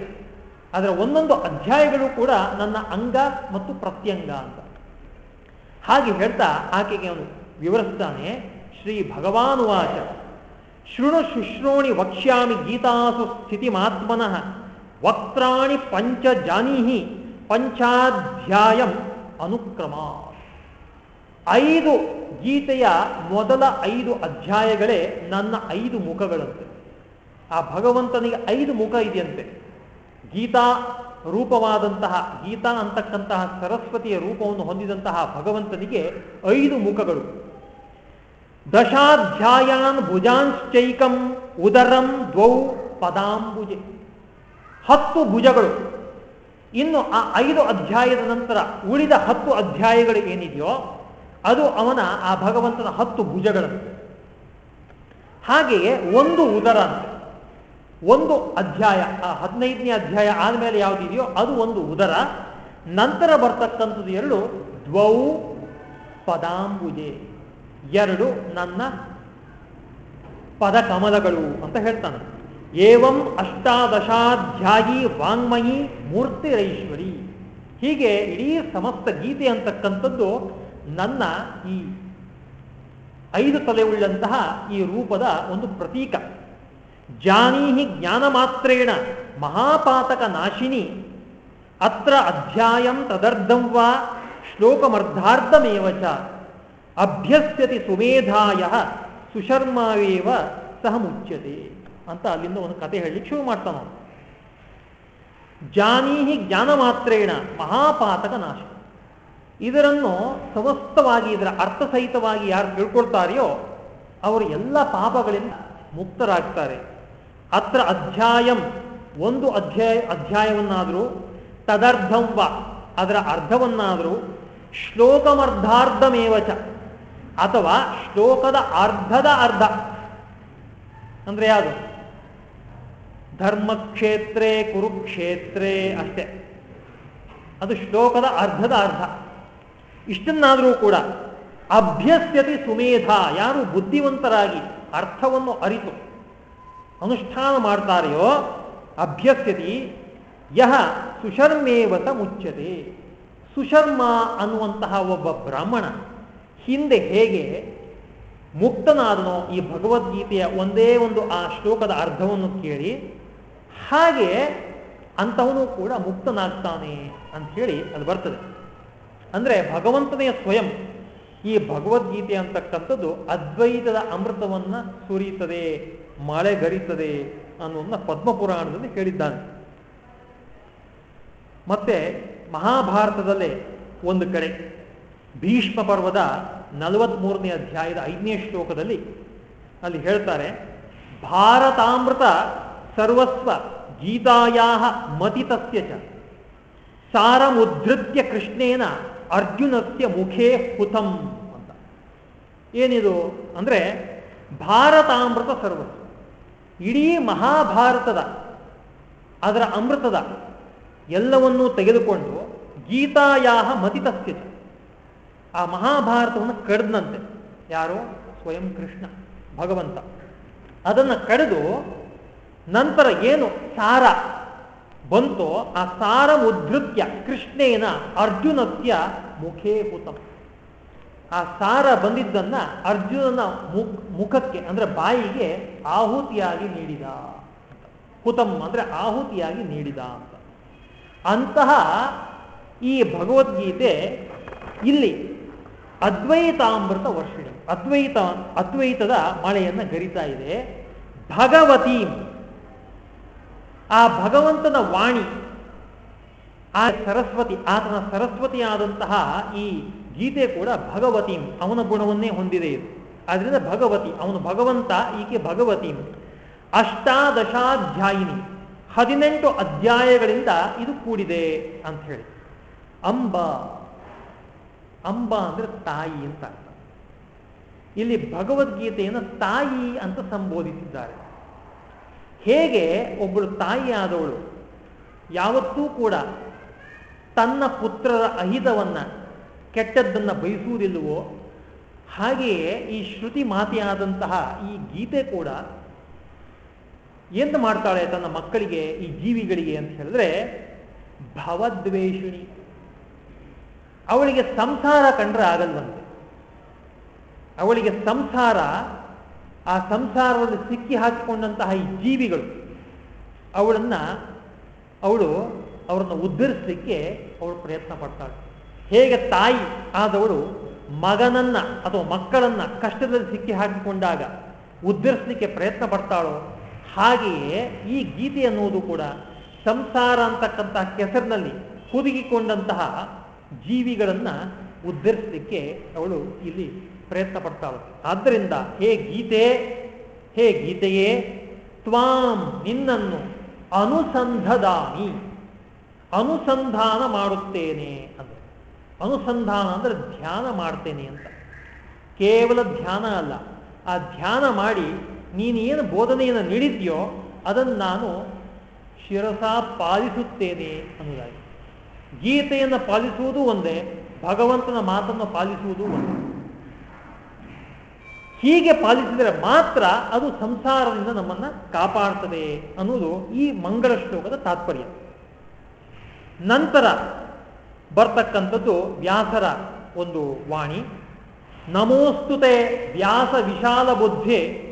ಅದರ ಒಂದೊಂದು ಅಧ್ಯಾಯಗಳು ಕೂಡ ನನ್ನ ಅಂಗ ಮತ್ತು ಪ್ರತ್ಯಂಗ ಅಂತ. ಹಾಗೆ ಹೇಳ್ತಾ ಆಕೆಗೆ ಅವನು ವಿವರಿಸ್ತಾನೆ, ಶ್ರೀ ಭಗವಾನುವಾಚ ಶೃಣು ಶುಶ್ರೋಣಿ ವಕ್ಷ್ಯಾಮಿ ಗೀತಾಸು ಸ್ಥಿತಿಮಾತ್ಮನಃ. ವಕ್ತಾಣಿ ಪಂಚ ಜಾನೀಹಿ ಪಂಚಾಧ್ಯಾಯಂ ಅನುಕ್ರಮ ಐದು ಗೀತೆಯ ಮೊದಲ ಐದು ಅಧ್ಯಾಯಗಳೇ ನನ್ನ ಐದು ಮುಖಗಳಂತೆ. ಆ ಭಗವಂತನಿಗೆ ಐದು ಮುಖ ಇದೆಯಂತೆ. ಗೀತಾ ರೂಪವಾದಂತಹ, ಗೀತಾ ಅಂತಕ್ಕಂತಹ ಸರಸ್ವತಿಯ ರೂಪವನ್ನು ಹೊಂದಿದಂತಹ ಭಗವಂತನಿಗೆ ಐದು ಮುಖಗಳು. ದಶಾಧ್ಯಾಯಾನ್ ಭುಜಾಂಶ್ಚೈಕಂ ಉದರಂ ದ್ವೌ ಪದಾಂಬುಜೆ. ಹತ್ತು ಭುಜಗಳು. ಇನ್ನು ಆ ಐದು ಅಧ್ಯಾಯದ ನಂತರ ಉಳಿದ ಹತ್ತು ಅಧ್ಯಾಯಗಳು ಏನಿದೆಯೋ ಅದು ಅವನ ಆ ಭಗವಂತನ ಹತ್ತು ಭುಜಗಳಂತೆ ಹಾಗೆಯೇ ಒಂದು ಉದರ ಒಂದು ಅಧ್ಯಾಯ, ಆ ಹದಿನೈದನೇ ಅಧ್ಯಾಯ ಆದಮೇಲೆ ಯಾವುದಿದೆಯೋ ಅದು ಒಂದು ಉದರ. ನಂತರ ಬರ್ತಕ್ಕಂಥದ್ದು ಎರಡು ದ್ವೌ ಪದಾಂಬುಜೆ. ಎರಡು ನನ್ನ ಪದಕಮಲಗಳು ಅಂತ ಹೇಳ್ತಾನೆ. ಏವಂ ಅಷ್ಟಾದಶಾಧ್ಯಾಯಿ ವಾಂಗ್ಮಯಿ ಮೂರ್ತಿರೈಶ್ವರಿ. ಹೀಗೆ ಇಡೀ ಸಮಸ್ತ ಗೀತೆ ಅಂತಕ್ಕಂಥದ್ದು ನನ್ನ ಈ ಐದು ತಲೆ ಉಳ್ಳಂತಹ ಈ ರೂಪದ ಒಂದು ಪ್ರತೀಕ. ಜಾನೀಹಿ ಜ್ಞಾನ ಮಾತ್ರೇಣ ಮಹಾಪಾತಕ ನಾಶಿನಿ ಅತ್ರ ಅಧ್ಯಾಯಂ ತದರ್ಧಂ ವಾ ಶ್ಲೋಕಮರ್ಧಾರ್ಧಮೇವ ಚ ಅಭ್ಯಸ್ಯತಿ ಸುಮೇಧಾಯ ಸುಶರ್ಮಾವೇವ ಸಹ ಮುಚ್ಯತೆ ಅಂತ ಅಲ್ಲಿಂದ ಒಂದು ಕತೆ ಹೇಳಿ ಶುರು ಮಾಡ್ತಾನ ಜಾನೀಹಿ ಜ್ಞಾನ ಮಾತ್ರೇಣ ಮಹಾಪಾತಕ ನಾಶ ಇದರನ್ನು ಸಮಸ್ತವಾಗಿ ಇದರ ಅರ್ಥಸಹಿತವಾಗಿ ಯಾರು ತಿಳ್ಕೊಳ್ತಾರೆಯೋ ಅವರು ಎಲ್ಲ ಪಾಪಗಳಿಂದ ಮುಕ್ತರಾಗ್ತಾರೆ. ಅತ್ರ ಅಧ್ಯಾಯಂ, ಒಂದು ಅಧ್ಯಾಯ, ಅಧ್ಯಾಯವನ್ನಾದರೂ ತದರ್ಧಂವ ಅದರ ಅರ್ಧವನ್ನಾದರೂ ಶ್ಲೋಕಮರ್ಧಾರ್ಧಮೇವಚ ಅಥವಾ ಶ್ಲೋಕದ ಅರ್ಧದ ಅರ್ಧ. ಅಂದ್ರೆ ಯಾವುದು? ಧರ್ಮಕ್ಷೇತ್ರೇ, ಕುರುಕ್ಷೇತ್ರೇ ಅಷ್ಟೇ. ಅದು ಶ್ಲೋಕದ ಅರ್ಧದ ಅರ್ಧ. ಇಷ್ಟನ್ನಾದರೂ ಕೂಡ ಅಭ್ಯಸ್ಯತಿ ಸುಮೇಧ, ಯಾರು ಬುದ್ಧಿವಂತರಾಗಿ ಅರ್ಥವನ್ನು ಅರಿತು ಅನುಷ್ಠಾನ ಮಾಡ್ತಾರೆಯೋ ಅಭ್ಯಸ್ಯತಿ, ಯಹ ಸುಶರ್ಮೇವತ ಮುಚ್ಚತೆ ಸುಶರ್ಮ ಅನ್ನುವಂತಹ ಒಬ್ಬ ಬ್ರಾಹ್ಮಣ ಹಿಂದೆ ಹೇಗೆ ಮುಕ್ತನಾದನೋ ಈ ಭಗವದ್ಗೀತೆಯ ಒಂದೇ ಒಂದು ಆ ಶ್ಲೋಕದ ಅರ್ಧವನ್ನು ಕೇಳಿ, ಹಾಗೆ ಅಂತವನು ಕೂಡ ಮುಕ್ತನಾಗ್ತಾನೆ ಅಂತ ಹೇಳಿ ಅದು ಬರ್ತದೆ. ಅಂದ್ರೆ ಭಗವಂತನೇ ಸ್ವಯಂ. ಈ ಭಗವದ್ಗೀತೆ ಅಂತಕ್ಕಂಥದ್ದು ಅದ್ವೈತದ ಅಮೃತವನ್ನ ಸುರಿಯುತ್ತದೆ ಮಳೆಗರಿತದೆ ಅನ್ನೋದನ್ನ ಪದ್ಮಪುರಾಣದಲ್ಲಿ ಹೇಳಿದ್ದಾನೆ. ಮತ್ತೆ ಮಹಾಭಾರತದಲ್ಲೇ ಒಂದು ಕಡೆ ಭೀಷ್ಮ ಪರ್ವದ ನಲವತ್ಮೂರನೇ ಅಧ್ಯಾಯದ ಐದನೇ ಶ್ಲೋಕದಲ್ಲಿ ಅಲ್ಲಿ ಹೇಳ್ತಾರೆ, ಭಾರತಾಮೃತ ಸರ್ವಸ್ವ ಗೀತಾಯಾ ಮತಿತಸ್ಯ ಚ. ಸಾರಮುದ್ಧತ್ಯ ಕೃಷ್ಣೇನ ಅರ್ಜುನಸ್ಯ ಮುಖೇ ಹುತಂ ಅಂತ. ಏನಿದು ಅಂದ್ರೆ ಭಾರತಾಮೃತ ಸರ್ವಸ್ವ. ಇಡೀ ಮಹಾಭಾರತದ ಅದರ ಅಮೃತದ ಎಲ್ಲವನ್ನೂ ತೆಗೆದುಕೊಂಡು ಗೀತಾಯಾಹ ಮತಿತಸ್ಯ ಆ ಮಹಾಭಾರತವನ್ನು ಕಡ್ದಂತೆ. ಯಾರು? ಸ್ವಯಂ ಕೃಷ್ಣ, ಭಗವಂತ. ಅದನ್ನು ಕಡಿದು ನಂತರ ಏನು? ಸಾರ. ಬಂತೋ ಆ ಸಾರ ಉದ್ಧೃತ್ಯ ಕೃಷ್ಣೇನ ಅರ್ಜುನಸ್ಯ ಮುಖೇ ಹುತಂ ಆ ಸಾರ ಬಂದಿದ್ದನ್ನ ಅರ್ಜುನನ ಮುಖಕ್ಕೆ ಅಂದ್ರೆ ಬಾಯಿಗೆ ಆಹುತಿಯಾಗಿ ನೀಡಿದ ಹುತಂ ಅಂದ್ರೆ ಆಹುತಿಯಾಗಿ ನೀಡಿದ ಅಂತ. ಅಂತಹ ಈ ಭಗವದ್ಗೀತೆ ಇಲ್ಲಿ ಅದ್ವೈತಾಮೃತ ವರ್ಷಿಣಿ, ಅದ್ವೈತ, ಅದ್ವೈತದ ಮಳೆಯನ್ನು ಗರಿತಾ ಇದೆ. ಭಗವತಿ ಆ ಭಗವಂತನ ವಾಣಿ, ಆ ಸರಸ್ವತಿ, ಆತನ ಸರಸ್ವತಿಯಾದಂತಹ ಈ ಗೀತೆ ಕೂಡ ಭಗವತಿ, ಅವನ ಗುಣವನ್ನೇ ಹೊಂದಿದೆ ಇದು. ಆದ್ರಿಂದ ಭಗವತಿ, ಅವನು ಭಗವಂತ, ಈಕೆ ಭಗವತಿ. ಅಷ್ಟಾದಶಾಧ್ಯಾಯಿನಿ, ಹದಿನೆಂಟು ಅಧ್ಯಾಯಗಳಿಂದ ಇದು ಕೂಡಿದೆ ಅಂತ ಹೇಳಿ. ಅಂಬ ಅಂಬ ಅಂದ್ರೆ ತಾಯಿ ಅಂತ ಇಲ್ಲಿ ಭಗವದ್ಗೀತೆಯನ್ನು ತಾಯಿ ಅಂತ ಸಂಬೋಧಿಸಿದ್ದಾರೆ. ಹೇಗೆ ಒಬ್ಬಳು ತಾಯಿಯಾದವಳು? ಯಾವತ್ತೂ ಕೂಡ ತನ್ನ ಪುತ್ರರ ಅಹಿತವನ್ನ, ಕೆಟ್ಟದ್ದನ್ನು ಬಯಸುವುದಿಲ್ಲವೋ? ಹಾಗೆಯೇ ಈ ಶ್ರುತಿ ಮಾತೆಯಾದಂತಹ ಈ ಗೀತೆ ಕೂಡ ಏನು ಮಾಡ್ತಾಳೆ ತನ್ನ ಮಕ್ಕಳಿಗೆ, ಈ ಜೀವಿಗಳಿಗೆ ಅಂತ ಹೇಳಿದ್ರೆ, ಭವದ್ವೇಷಿಣಿ. ಅವಳಿಗೆ ಸಂಸಾರ ಕಂಡ್ರೆ ಆಗಲ್ವಂತೆ. ಅವಳಿಗೆ ಸಂಸಾರ ಆ ಸಂಸಾರದಲ್ಲಿ ಸಿಕ್ಕಿ ಹಾಕಿಕೊಂಡಂತಹ ಈ ಜೀವಿಗಳು, ಅವಳನ್ನ ಅವಳು ಅವರನ್ನು ಉದ್ಧರಿಸಲಿಕ್ಕೆ ಅವಳು ಪ್ರಯತ್ನ ಪಡ್ತಾಳೆ. ಹೇಗೆ ತಾಯಿ ಆದವಳು ಮಗನನ್ನ ಅಥವಾ ಮಕ್ಕಳನ್ನ ಕಷ್ಟದಲ್ಲಿ ಸಿಕ್ಕಿ ಹಾಕಿಕೊಂಡಾಗ ಉದ್ಧರಿಸಲಿಕ್ಕೆ ಪ್ರಯತ್ನ ಪಡ್ತಾಳೋ, ಹಾಗೆಯೇ ಈ ಗೀತೆ ಅನ್ನುವುದು ಕೂಡ ಸಂಸಾರ ಅಂತಕ್ಕಂತಹ ಕೆಸರಿನಲ್ಲಿ ಹುದುಗಿಕೊಂಡಂತಹ ಜೀವಿಗಳನ್ನ ಉದ್ಧರಿಸಲಿಕ್ಕೆ ಅವಳು ಇಲ್ಲಿ ಪ್ರಯತ್ನ ಪಡ್ತಾಳು ಆದ್ದರಿಂದ ಹೇ ಗೀತೆ, ಹೇ ಗೀತೆಯೇ, ತ್ವಾಂ ನಿನ್ನನ್ನು ಅನುಸಂಧದಾನಿ ಅನುಸಂಧಾನ ಮಾಡುತ್ತೇನೆ ಅಂತ ಅನುಸಂಧಾನ ಅಂದ್ರೆ ಧ್ಯಾನ ಮಾಡ್ತೇನೆ ಅಂತ. ಕೇವಲ ಧ್ಯಾನ ಅಲ್ಲ. ಆ ಧ್ಯಾನ ಮಾಡಿ ನೀನೇನು ಬೋಧನೆಯನ್ನು ನೀಡಿದ್ಯೋ ಅದನ್ನು ನಾನು ಶಿರಸ ಪಾಲಿಸುತ್ತೇನೆ ಅನ್ನೋದಾಗಿ. ಗೀತೆಯನ್ನು ಪಾಲಿಸುವುದು ಒಂದೇ, ಭಗವಂತನ ಮಾತನ್ನು ಪಾಲಿಸುವುದು ಒಂದೇ. ಹೀಗೆ ಪಾಲಿಸಿದರೆ ಮಾತ್ರ ಅದು ಸಂಸಾರದಿಂದ ನಮ್ಮನ್ನ ಕಾಪಾಡ್ತದೆ ಅನ್ನೋದು ಈ ಮಂಗಳ ಶ್ಲೋಕದ ತಾತ್ಪರ್ಯ. ನಂತರ ಬರ್ತಕ್ಕಂಥದ್ದು ವ್ಯಾಸರ ಒಂದು ವಾಣಿ. ನಮೋಸ್ತುತೆ ವ್ಯಾಸ ವಿಶಾಲ ಬುದ್ಧಿ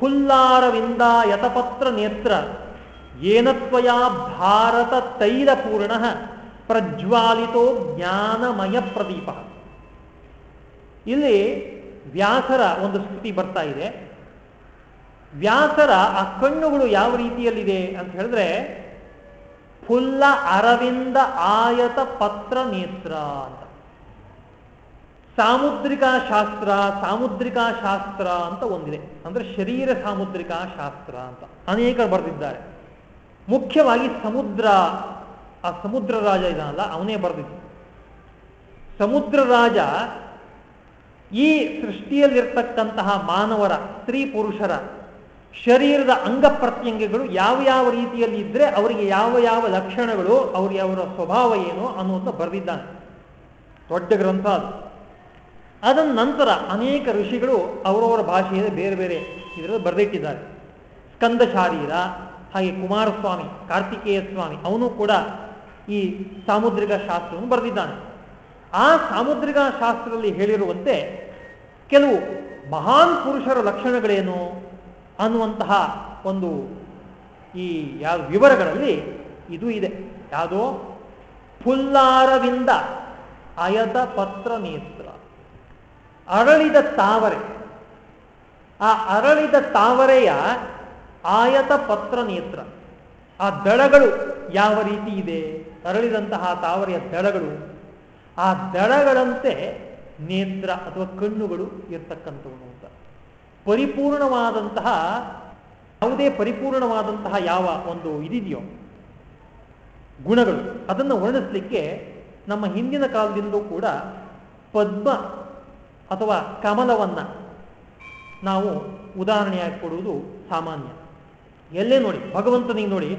ಫುಲ್ಲಾರವಿಂದ ಯತಪತ್ರ ನೇತ್ರ ಏನತ್ವಯ ಭಾರತ ತೈಲಪೂರ್ಣ ಪ್ರಜ್ವಾಲಿತೋ ಜ್ಞಾನಮಯ ಪ್ರದೀಪ. ಇಲ್ಲಿ ವ್ಯಾಸರ ಒಂದು ಸ್ಥಿತಿ ಬರ್ತಾ ಇದೆ. ವ್ಯಾಸರ ಆ ಕಣ್ಣುಗಳು ಯಾವ ರೀತಿಯಲ್ಲಿದೆ ಅಂತ ಹೇಳಿದ್ರೆ ಫುಲ್ಲ ಅರವಿಂದ ಆಯತ ಪತ್ರ ನೇತ್ರ ಅಂತ. ಸಾಮುದ್ರಿಕ ಶಾಸ್ತ್ರ ಸಾಮುದ್ರಿಕ ಶಾಸ್ತ್ರ ಅಂತ ಒಂದಿದೆ. ಅಂದ್ರೆ ಶರೀರ ಸಾಮುದ್ರಿಕ ಶಾಸ್ತ್ರ ಅಂತ. ಅನೇಕರು ಬರೆದಿದ್ದಾರೆ. ಮುಖ್ಯವಾಗಿ ಸಮುದ್ರ, ಆ ಸಮುದ್ರ ರಾಜ ಇದನ್ನಲ್ಲ ಅವನೇ ಬರೆದಿದ್ದು. ಸಮುದ್ರ ರಾಜ ಈ ಸೃಷ್ಟಿಯಲ್ಲಿರ್ತಕ್ಕಂತಹ ಮಾನವರ, ಸ್ತ್ರೀ ಪುರುಷರ ಶರೀರದ ಅಂಗ ಪ್ರತ್ಯಂಗಗಳು ಯಾವ ಯಾವ ರೀತಿಯಲ್ಲಿ ಇದ್ರೆ ಅವರಿಗೆ ಯಾವ ಯಾವ ಲಕ್ಷಣಗಳು, ಅವ್ರಿಗೆ ಅವರ ಸ್ವಭಾವ ಏನು ಅನ್ನುವಂಥ ಬರೆದಿದ್ದಾನೆ. ದೊಡ್ಡ ಗ್ರಂಥ ಅದು. ಅದನ್ನ ನಂತರ ಅನೇಕ ಋಷಿಗಳು ಅವರವರ ಭಾಷೆಯಲ್ಲಿ ಬೇರೆ ಬೇರೆ ಇದರಲ್ಲಿ ಬರೆದಿಟ್ಟಿದ್ದಾರೆ. ಸ್ಕಂದ ಶಾರೀರ ಹಾಗೆ ಕುಮಾರಸ್ವಾಮಿ, ಕಾರ್ತಿಕೇಯ ಸ್ವಾಮಿ, ಅವನು ಕೂಡ ಈ ಸಾಮುದ್ರಿಕ ಶಾಸ್ತ್ರವನ್ನು ಬರೆದಿದ್ದಾನೆ. ಆ ಸಾಮುದ್ರಿಕ ಶಾಸ್ತ್ರದಲ್ಲಿ ಹೇಳಿರುವಂತೆ ಕೆಲವು ಮಹಾನ್ ಪುರುಷರ ಲಕ್ಷಣಗಳೇನು ಅನ್ನುವಂತಹ ಒಂದು ಈ ಯಾವ ವಿವರಗಳಲ್ಲಿ ಇದು ಇದೆ. ಯಾವುದೋ? ಫುಲ್ಲಾರವಿಂದ ಅಯತ ಪತ್ರ ನೇತ್ರ ಅರಳಿದ ತಾವರೆ. ಆ ಅರಳಿದ ತಾವರೆಯ ಆಯತ ಪತ್ರ ನೇತ್ರ ಆ ದಳಗಳು ಯಾವ ರೀತಿ ಇದೆ? ಅರಳಿದಂತಹ ತಾವರೆಯ ದಳಗಳು ಆ ದಳಗಳಂತೆ ನೇತ್ರ ಅಥವಾ ಕಣ್ಣುಗಳು ಇರ್ತಕ್ಕಂಥವನು ಅಂತ. ಪರಿಪೂರ್ಣವಾದಂತಹ, ಯಾವುದೇ ಪರಿಪೂರ್ಣವಾದಂತಹ ಯಾವ ಒಂದು ಇದಿದೆಯೋ ಗುಣಗಳು, ಅದನ್ನು ವರ್ಣಿಸಲಿಕ್ಕೆ ನಮ್ಮ ಹಿಂದಿನ ಕಾಲದಿಂದಲೂ ಕೂಡ ಪದ್ಮ ಅಥವಾ ಕಮಲವನ್ನ ನಾವು ಉದಾಹರಣೆಯಾಗಿ ಕೊಡುವುದು ಸಾಮಾನ್ಯ. ಎಲ್ಲೇ ನೋಡಿ, ಭಗವಂತನಿಗೆ ನೋಡಿ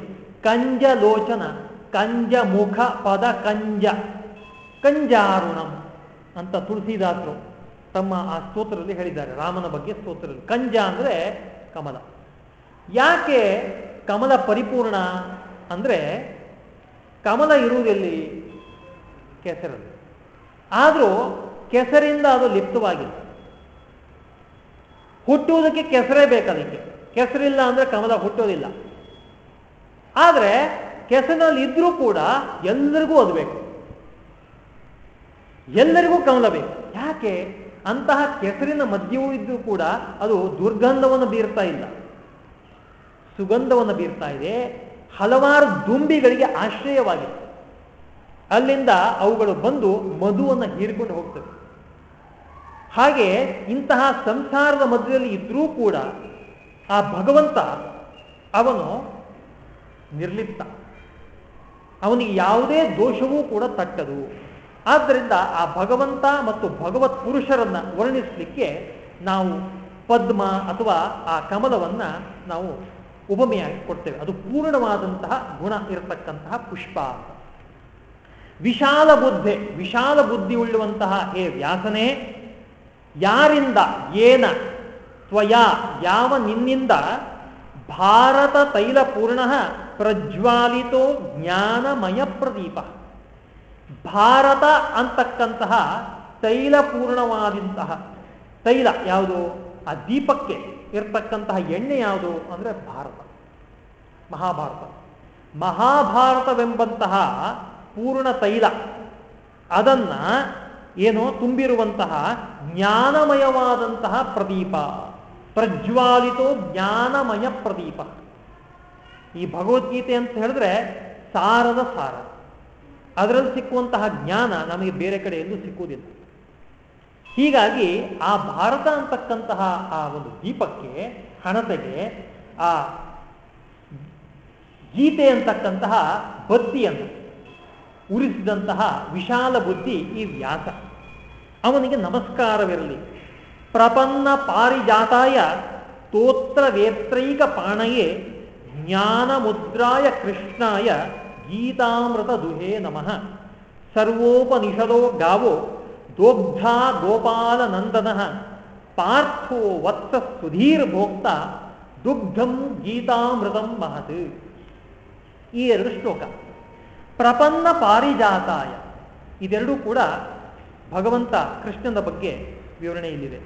ಕಂಜ ಲೋಚನ ಕಂಜ ಮುಖ ಪದ ಕಂಜ. ಕಂಜಾರುಣಂ ಅಂತ ತುಳಸಿದಾಸರು ತಮ್ಮ ಆ ಸ್ತೋತ್ರದಲ್ಲಿ ಹೇಳಿದ್ದಾರೆ. ರಾಮನ ಬಗ್ಗೆ ಸ್ತೋತ್ರದಲ್ಲಿ. ಕಂಜ ಅಂದ್ರೆ ಕಮಲ. ಯಾಕೆ ಕಮಲ ಪರಿಪೂರ್ಣ ಅಂದ್ರೆ ಕಮಲ ಇರುವುದೆಲ್ಲಿ? ಕೆಸರಲ್ಲಿ. ಆದರೂ ಕೆಸರಿಂದ ಅದು ಲಿಪ್ತವಾಗಿಲ್ಲ. ಹುಟ್ಟುವುದಕ್ಕೆ ಕೆಸರೇ ಬೇಕದಕ್ಕೆ. ಕೆಸರಿಲ್ಲ ಅಂದ್ರೆ ಕಮಲ ಹುಟ್ಟೋದಿಲ್ಲ. ಆದರೆ ಕೆಸರಿನಲ್ಲಿ ಇದ್ರೂ ಕೂಡ ಎಲ್ಲರಿಗೂ ಅದು ಬೇಕು. ಎಲ್ಲರಿಗೂ ಕಮಲ ಬೇಕು ಯಾಕೆ? ಅಂತಹ ಕೆಸರಿನ ಮಧ್ಯವೂ ಇದ್ದು ಕೂಡ ಅದು ದುರ್ಗಂಧವನ್ನು ಬೀರ್ತಾ ಇಲ್ಲ. ಸುಗಂಧವನ್ನು ಬೀರ್ತಾ ಇದೆ. ಹಲವಾರು ದುಂಬಿಗಳಿಗೆ ಆಶ್ರಯವಾಗಿದೆ ಅಲ್ಲಿಂದ ಅವುಗಳು ಬಂದು ಮಧುವನ್ನು ಹೀರಿಕೊಂಡು ಹೋಗ್ತವೆ. ಹಾಗೆ ಇಂತಹ ಸಂಸಾರದ ಮಧ್ಯದಲ್ಲಿ ಇದ್ರೂ ಕೂಡ ಆ ಭಗವಂತ ಅವನು ನಿರ್ಲಿಪ್ತ. ಅವನಿಗೆ ಯಾವುದೇ ದೋಷವೂ ಕೂಡ ತಟ್ಟದು. ಆದ್ದರಿಂದ ಆ ಭಗವಂತ ಮತ್ತು ಭಗವತ್ ಪುರುಷರನ್ನ ವರ್ಣಿಸಲಿಕ್ಕೆ ನಾವು ಪದ್ಮ ಅಥವಾ ಆ ಕಮಲವನ್ನ ನಾವು ಉಪಮೆಯಾಗಿ ಕೊಡ್ತೇವೆ. ಅದು ಪೂರ್ಣವಾದಂತಹ ಗುಣ ಇರತಕ್ಕಂತಹ ಪುಷ್ಪ. ವಿಶಾಲ ಬುದ್ಧಿ ವಿಶಾಲ ಬುದ್ಧಿ ಉಳ್ಳುವಂತಹ ಹೇ ವ್ಯಾಸನೇ, ಯಾರಿಂದ ಏನ ತ್ವಯ, ಯಾವ ನಿನ್ನಿಂದ ಭಾರತ ತೈಲ ಪೂರ್ಣ ಪ್ರಜ್ವಾಲಿತೋ ಜ್ಞಾನಮಯ ಪ್ರದೀಪ. ಭಾರತ ಅಂತಕ್ಕಂತಹ ತೈಲಪೂರ್ಣವಾದಂತಹ, ತೈಲ ಯಾವುದು? ಆ ದೀಪಕ್ಕೆ ಇರ್ತಕ್ಕಂತಹ ಎಣ್ಣೆ ಯಾವುದು ಅಂದರೆ ಭಾರತ, ಮಹಾಭಾರತ. ಮಹಾಭಾರತವೆಂಬಂತಹ ಪೂರ್ಣ ತೈಲ, ಅದನ್ನ ಏನು? ತುಂಬಿರುವಂತಹ ಜ್ಞಾನಮಯವಾದಂತಹ ಪ್ರದೀಪ, ಪ್ರಜ್ವಾಲಿತೋ ಜ್ಞಾನಮಯ ಪ್ರದೀಪ. ಈ ಭಗವದ್ಗೀತೆ ಅಂತ ಹೇಳಿದ್ರೆ ಸಾರದ ಸಾರ. ಅದರಲ್ಲಿ ಸಿಕ್ಕುವಂತಹ ಜ್ಞಾನ ನಮಗೆ ಬೇರೆ ಕಡೆ ಎಲ್ಲೂ ಸಿಕ್ಕುವುದಿಲ್ಲ. ಹೀಗಾಗಿ ಆ ಭಾರತ ಅಂತಕ್ಕಂತಹ ಆ ಒಂದು ದೀಪಕ್ಕೆ, ಹಣತೆಗೆ, ಆ ಗೀತೆ ಅಂತಕ್ಕಂತಹ ಬತ್ತಿಯನ್ನು ಉರಿಸಿದಂತಹ ವಿಶಾಲ ಬುದ್ಧಿ ಈ ವ್ಯಾಸ. ಅವನಿಗೆ ನಮಸ್ಕಾರವಿರಲಿ. ಪ್ರಪನ್ನ ಪಾರಿಜಾತಾಯ ತೋತ್ರ ವೇತ್ರೈಕ ಪಾಣಯೇ ಜ್ಞಾನ ಮುದ್ರಾಯ ಕೃಷ್ಣಾಯ ಗೀತಾಮೃತ ದುಹೇ ನಮಃ. ಸರ್ವೋಪನಿಷದೋ ಗಾವೋ ದೋಗ್ಧಾ ಗೋಪಾಲ ನಂದನ ಪಾರ್ಥೋ ವತ್ಸ ಸುಧೀರ್ ಭೋಕ್ತ ದುಗ್ಧಂ ಗೀತಾಮೃತಂ ಮಹತ್. ಈ ಎರಡು ಶ್ಲೋಕ. ಪ್ರಪನ್ನ ಪಾರಿಜಾತಾಯ. ಇದೆರಡೂ ಕೂಡ ಭಗವಂತ ಕೃಷ್ಣನ ಬಗ್ಗೆ ವಿವರಣೆ ಇಲ್ಲಿದೆ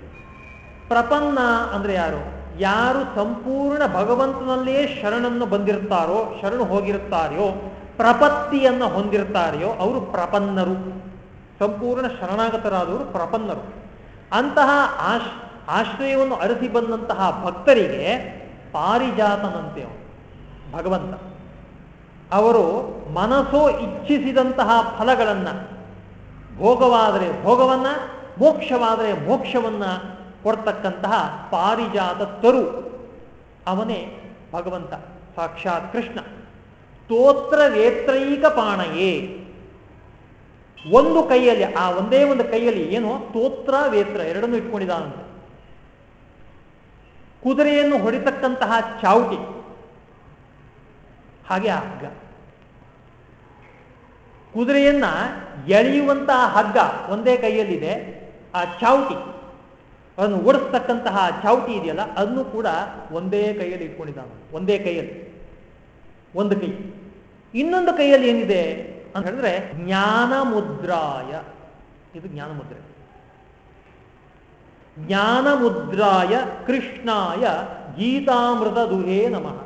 ಪ್ರಪನ್ನ ಅಂದ್ರೆ ಯಾರು? ಯಾರು ಸಂಪೂರ್ಣ ಭಗವಂತನಲ್ಲೇ ಶರಣನ್ನು ಬಂದಿರ್ತಾರೋ ಶರಣು ಹೋಗಿರುತ್ತಾರೆಯೋ ಪ್ರಪತ್ತಿಯನ್ನು ಹೊಂದಿರ್ತಾರೆಯೋ ಅವರು ಪ್ರಪನ್ನರು. ಸಂಪೂರ್ಣ ಶರಣಾಗತರಾದವರು ಪ್ರಪನ್ನರು. ಅಂತಹ ಆಶ್, ಆಶ್ರಯವನ್ನು ಅರಸಿ ಬಂದಂತಹ ಭಕ್ತರಿಗೆ ಪಾರಿಜಾತನಂತೆ ಅವನು, ಭಗವಂತ. ಅವರು ಮನಸ್ಸೋ ಇಚ್ಛಿಸಿದಂತಹ ಫಲಗಳನ್ನು, ಭೋಗವಾದರೆ ಭೋಗವನ್ನು, ಮೋಕ್ಷವಾದರೆ ಮೋಕ್ಷವನ್ನ ಕೊಡ್ತಕ್ಕಂತಹ ಪಾರಿಜಾತ ತರು. ಅವನೇ ಭಗವಂತ, ಸಾಕ್ಷಾತ್ ಕೃಷ್ಣ. ಸ್ತೋತ್ರ ವೇತ್ರೈಕ ಪಾಣಯೇ ಒಂದು ಕೈಯಲ್ಲಿ, ಆ ಒಂದೇ ಒಂದು ಕೈಯಲ್ಲಿ ಏನು? ಸ್ತೋತ್ರ ವೇತ್ರ ಎರಡನ್ನು ಇಟ್ಕೊಂಡಿದ್ದಾನಂತೆ. ಕುದುರೆಯನ್ನು ಹೊಡಿತಕ್ಕಂತಹ ಚಾವುಟಿ. ಹಾಗೆ ಆ ಹಗ್ಗ. ಕುದುರೆಯನ್ನ ಎಳೆಯುವಂತಹ ಹಗ್ಗ ಒಂದೇ ಕೈಯಲ್ಲಿದೆ. ಆ ಚಾವುಟಿ. ಅದನ್ನು ಓಡಿಸ್ತಕ್ಕಂತಹ ಚಾವುಟಿ ಇದೆಯಲ್ಲ, ಅದನ್ನು ಕೂಡ ಒಂದೇ ಕೈಯಲ್ಲಿ ಇಟ್ಕೊಂಡಿದ್ದಾನೆ ಒಂದೇ ಕೈಯಲ್ಲಿ. ಒಂದು ಕೈ. ಇನ್ನೊಂದು ಕೈಯಲ್ಲಿ ಏನಿದೆ ಅಂತ ಹೇಳಿದ್ರೆ ಜ್ಞಾನ ಮುದ್ರಾಯ ಇದು ಜ್ಞಾನ ಮುದ್ರೆ ಜ್ಞಾನ ಮುದ್ರಾಯ ಕೃಷ್ಣಾಯ ಗೀತಾಮೃತ ದುಹೇ ನಮಃ.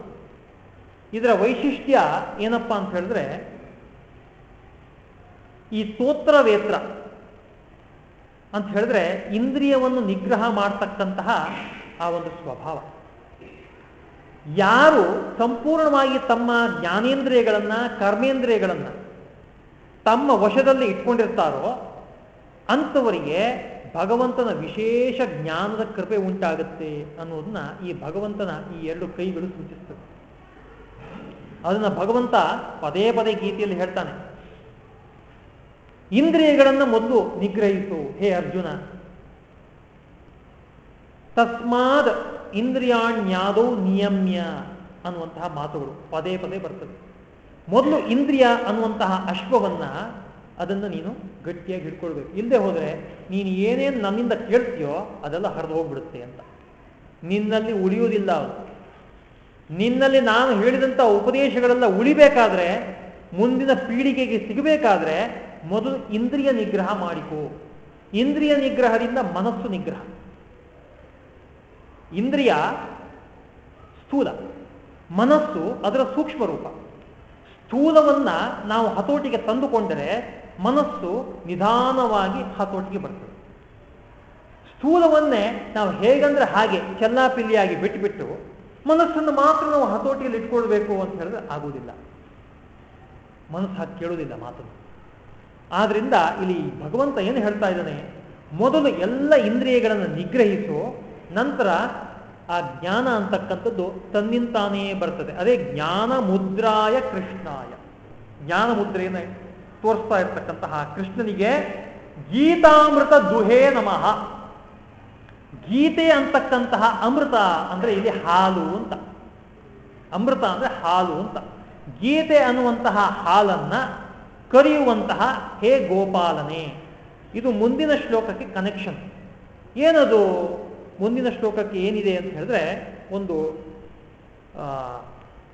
ಇದರ ವೈಶಿಷ್ಟ್ಯ ಏನಪ್ಪಾ ಅಂತ ಹೇಳಿದ್ರೆ ಈ ಸ್ತೋತ್ರ ವೇತ್ರ ಅಂತ ಹೇಳಿದ್ರೆ ಇಂದ್ರಿಯವನ್ನು ನಿಗ್ರಹ ಮಾಡ್ತಕ್ಕಂತಹ ಆ ಒಂದು ಸ್ವಭಾವ. ಯಾರು ಸಂಪೂರ್ಣವಾಗಿ ತಮ್ಮ ಜ್ಞಾನೇಂದ್ರಿಯಗಳನ್ನ, ಕರ್ಮೇಂದ್ರಿಯಗಳನ್ನ ತಮ್ಮ ವಶದಲ್ಲಿ ಇಟ್ಕೊಂಡಿರ್ತಾರೋ ಅಂಥವರಿಗೆ ಭಗವಂತನ ವಿಶೇಷ ಜ್ಞಾನದ ಕೃಪೆ ಉಂಟಾಗುತ್ತೆ ಅನ್ನೋದನ್ನ ಈ ಭಗವಂತನ ಈ ಎರಡು ಕೈಗಳು ಸೂಚಿಸ್ತದೆ ಅದನ್ನ ಭಗವಂತ ಪದೇ ಪದೇ ಗೀತೆಯಲ್ಲಿ ಹೇಳ್ತಾನೆ. ಇಂದ್ರಿಯಗಳನ್ನು ಮೊದಲು ನಿಗ್ರಹಿಸು, ಹೇ ಅರ್ಜುನ. ತಸ್ಮಾದ್ ಇಂದ್ರಿಯಾಣ್ಯಾದೋ ನಿಯಮ್ಯ ಅನ್ನುವಂತಹ ಮಾತುಗಳು. ಪದೇ ಪದೇ ಬರ್ತದೆ. ಮೊದಲು ಇಂದ್ರಿಯ ಅನ್ನುವಂತಹ ಅಶ್ವವನ್ನ ಅದನ್ನು ನೀನು ಗಟ್ಟಿಯಾಗಿ ಹಿಡ್ಕೊಳ್ಬೇಕು. ಇಲ್ಲದೆ ಹೋದ್ರೆ ನೀನು ಏನೇನು ನನ್ನಿಂದ ಕೇಳ್ತೀಯೋ ಅದೆಲ್ಲ ಹರಿದು ಹೋಗ್ಬಿಡುತ್ತೆ ಅಂತ. ನಿನ್ನಲ್ಲಿ ಉಳಿಯುವುದಿಲ್ಲ ಅದು. ನಿನ್ನಲ್ಲಿ ನಾನು ಹೇಳಿದಂಥ ಉಪದೇಶಗಳೆಲ್ಲ ಉಳಿಬೇಕಾದ್ರೆ, ಮುಂದಿನ ಪೀಳಿಗೆಗೆ ಸಿಗಬೇಕಾದ್ರೆ ಮೊದಲು ಇಂದ್ರಿಯ ನಿಗ್ರಹ ಮಾಡಿಕೋ. ಇಂದ್ರಿಯ ನಿಗ್ರಹದಿಂದ ಮನಸ್ಸು ನಿಗ್ರಹ. ಇಂದ್ರಿಯ ಸ್ಥೂಲ, ಮನಸ್ಸು ಅದರ ಸೂಕ್ಷ್ಮ ರೂಪ. ಸ್ಥೂಲವನ್ನ ನಾವು ಹತೋಟಿಗೆ ತಂದುಕೊಂಡರೆ ಮನಸ್ಸು ನಿಧಾನವಾಗಿ ಹತೋಟಿಗೆ ಬರ್ತದೆ. ಸ್ಥೂಲವನ್ನೇ ನಾವು ಹೇಗಂದ್ರೆ ಹಾಗೆ ಚೆಲ್ಲಾಪಿಲ್ಲಿಯಾಗಿ ಬಿಟ್ಟುಬಿಟ್ಟು ಮನಸ್ಸನ್ನು ಮಾತ್ರ ನಾವು ಹತೋಟಿಯಲ್ಲಿ ಇಟ್ಕೊಳ್ಬೇಕು ಅಂತ ಹೇಳಿದ್ರೆ ಆಗುವುದಿಲ್ಲ. ಮನಸ್ಸು ಹಾಕಿ ಕೇಳುವುದಿಲ್ಲ ಮಾತನ್ನು. ಆದ್ರಿಂದ ಇಲ್ಲಿ ಭಗವಂತ ಏನು ಹೇಳ್ತಾ ಇದ್ದಾನೆ? ಮೊದಲು ಎಲ್ಲ ಇಂದ್ರಿಯಗಳನ್ನು ನಿಗ್ರಹಿಸು ನಂತರ ಆ ಜ್ಞಾನ ಅಂತಕ್ಕಂಥದ್ದು ತನ್ನಿಂತಾನೇ ಬರ್ತದೆ. ಅದೇ ಜ್ಞಾನ ಮುದ್ರಾಯ ಕೃಷ್ಣಾಯ. ಜ್ಞಾನ ಮುದ್ರೆಯನ್ನು ತೋರಿಸ್ತಾ ಇರ್ತಕ್ಕಂತಹ ಕೃಷ್ಣನಿಗೆ ಗೀತಾಮೃತ ದುಹೇ ನಮಃ. ಗೀತೆ ಅಂತಕ್ಕಂತಹ ಅಮೃತ ಅಂದ್ರೆ ಇಲ್ಲಿ ಹಾಲು ಅಂತ. ಅಮೃತ ಅಂದ್ರೆ ಹಾಲು ಅಂತ. ಗೀತೆ ಅನ್ನುವಂತಹ ಹಾಲನ್ನ ಕರೆಯುವಂತಹ ಹೇ ಗೋಪಾಲನೆ. ಇದು ಮುಂದಿನ ಶ್ಲೋಕಕ್ಕೆ ಕನೆಕ್ಷನ್ ಏನದು? ಮುಂದಿನ ಶ್ಲೋಕಕ್ಕೆ ಏನಿದೆ ಅಂತ ಹೇಳಿದ್ರೆ ಒಂದು,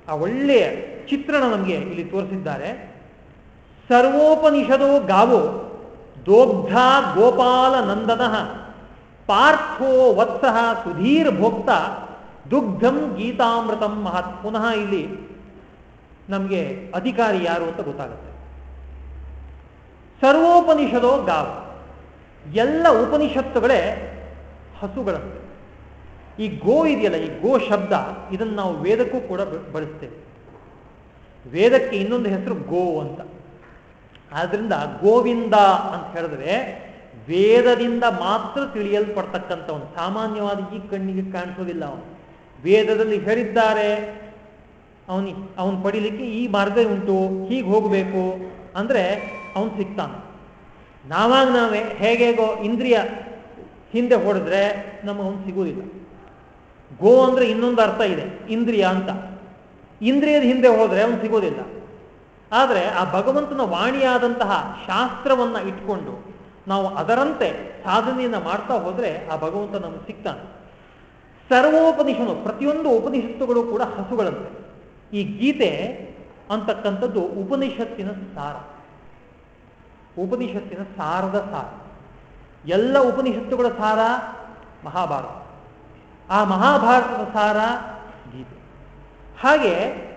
ಆ ಒಳ್ಳೆಯ ಚಿತ್ರಣ ನಮಗೆ ಇಲ್ಲಿ ತೋರಿಸಿದ್ದಾರೆ. ಸರ್ವೋಪನಿಷದೋ ಗಾವೋ ದೋಗ್ಧ ಗೋಪಾಲ ನಂದನ ಪಾರ್ಥೋ ವತ್ಸಃ ಸುಧೀರ್ ಭೋಕ್ತ ದುಗ್ಧಂ ಗೀತಾಮೃತಂ ಮಹತ್. ಪುನಃ ಇಲ್ಲಿ ನಮಗೆ ಅಧಿಕಾರಿ ಯಾರು ಅಂತ ಗೊತ್ತಾಗುತ್ತೆ. ಸರ್ವೋಪನಿಷದೋ ಗಾವ ಎಲ್ಲ ಉಪನಿಷತ್ತುಗಳೇ ಹಸುಗಳಂತೆ ಈ ಗೋ ಇದೆಯಲ್ಲ, ಈ ಗೋ ಶಬ್ದ, ಇದನ್ನು ನಾವು ವೇದಕ್ಕೂ ಕೂಡ ಬಳಸ್ತೇವೆ. ವೇದಕ್ಕೆ ಇನ್ನೊಂದು ಹೆಸರು ಗೋ ಅಂತ. ಆದ್ರಿಂದ ಗೋವಿಂದ ಅಂತ ಹೇಳಿದ್ರೆ ವೇದದಿಂದ ಮಾತ್ರ ತಿಳಿಯಲ್ಪಡ್ತಕ್ಕಂಥ ಒಂದು, ಸಾಮಾನ್ಯವಾದ ಈ ಕಣ್ಣಿಗೆ ಕಾಣಿಸೋದಿಲ್ಲ ಅವನು. ವೇದದಲ್ಲಿ ಹೇಳಿದ್ದಾರೆ, ಅವನಿ, ಅವನು ಪಡಿಲಿಕ್ಕೆ ಈ ಮಾರ್ಗ ಉಂಟು, ಹೀಗೆ ಹೋಗಬೇಕು ಅಂದರೆ ಅವನು ಸಿಗ್ತಾನೆ ನಾವಾಗ ನಾವೇ ಹೇಗೇಗೋ ಇಂದ್ರಿಯ ಹಿಂದೆ ಹೊಡೆದ್ರೆ ನಮಗೆ ಅವನು ಸಿಗುವುದಿಲ್ಲ. ಗೋ ಅಂದ್ರೆ ಇನ್ನೊಂದು ಅರ್ಥ ಇದೆ, ಇಂದ್ರಿಯ ಅಂತ. ಇಂದ್ರಿಯದ ಹಿಂದೆ ಹೋದ್ರೆ ಅವನು ಸಿಗೋದಿಲ್ಲ ಆದರೆ ಆ ಭಗವಂತನ ವಾಣಿಯಾದಂತಹ ಶಾಸ್ತ್ರವನ್ನ ಇಟ್ಕೊಂಡು ನಾವು ಅದರಂತೆ ಸಾಧನೆಯನ್ನ ಮಾಡ್ತಾ ಹೋದ್ರೆ ಆ ಭಗವಂತ ನಮ್ಗೆ ಸಿಗ್ತಾನೆ. ಸರ್ವೋಪನಿಷನು ಪ್ರತಿಯೊಂದು ಉಪನಿಷತ್ತುಗಳು ಕೂಡ ಹಸುಗಳಂತೆ. ಈ ಗೀತೆ ಅಂತಕ್ಕಂಥದ್ದು ಉಪನಿಷತ್ತಿನ ಸಾರ. ಉಪನಿಷತ್ತಿನ ಸಾರದ ಸಾರ. ಎಲ್ಲ ಉಪನಿಷತ್ತುಗಳ ಸಾರ ಮಹಾಭಾರತ. ಆ ಮಹಾಭಾರತದ ಸಾರ ಗೀತೆ. ಹಾಗೆ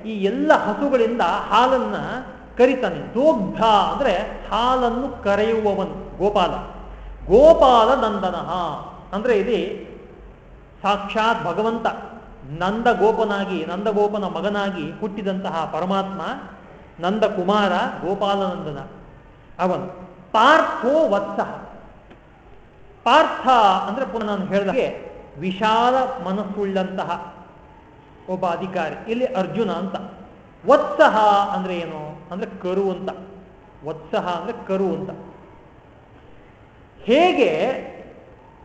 ಈ ಎಲ್ಲ ಹಸುಗಳಿಂದ ಹಾಲನ್ನ ಕರಿತಾನೆ. ದೋಗ್ಧ ಅಂದ್ರೆ ಹಾಲನ್ನು ಕರೆಯುವವನು, ಗೋಪಾಲ. ಗೋಪಾಲ ನಂದನಃ. ಅಂದ್ರೆ ಇದು ಸಾಕ್ಷಾತ್ ಭಗವಂತ, ನಂದಗೋಪನಾಗಿ, ನಂದಗೋಪನ ಮಗನಾಗಿ ಹುಟ್ಟಿದಂತಹ ಪರಮಾತ್ಮ ನಂದ ಕುಮಾರ ಗೋಪಾಲನಂದನ. ಅವನು ಪಾರ್ಥೋ ವತ್ಸಹ ಪಾರ್ಥ ಅಂದ್ರೆ ಪುನಃ ನಾನು ಹೇಳಿದಾಗೆ ವಿಶಾಲ ಮನಸ್ಸುಳ್ಳಂತಹ ಒಬ್ಬ ಅಧಿಕಾರಿ, ಇಲ್ಲಿ ಅರ್ಜುನ ಅಂತ. ವತ್ಸಹ ಅಂದ್ರೆ ಏನು? ಅಂದ್ರೆ ಕರು ಅಂತ. ವತ್ಸಹ ಅಂದ್ರೆ ಕರು ಅಂತ. ಹೇಗೆ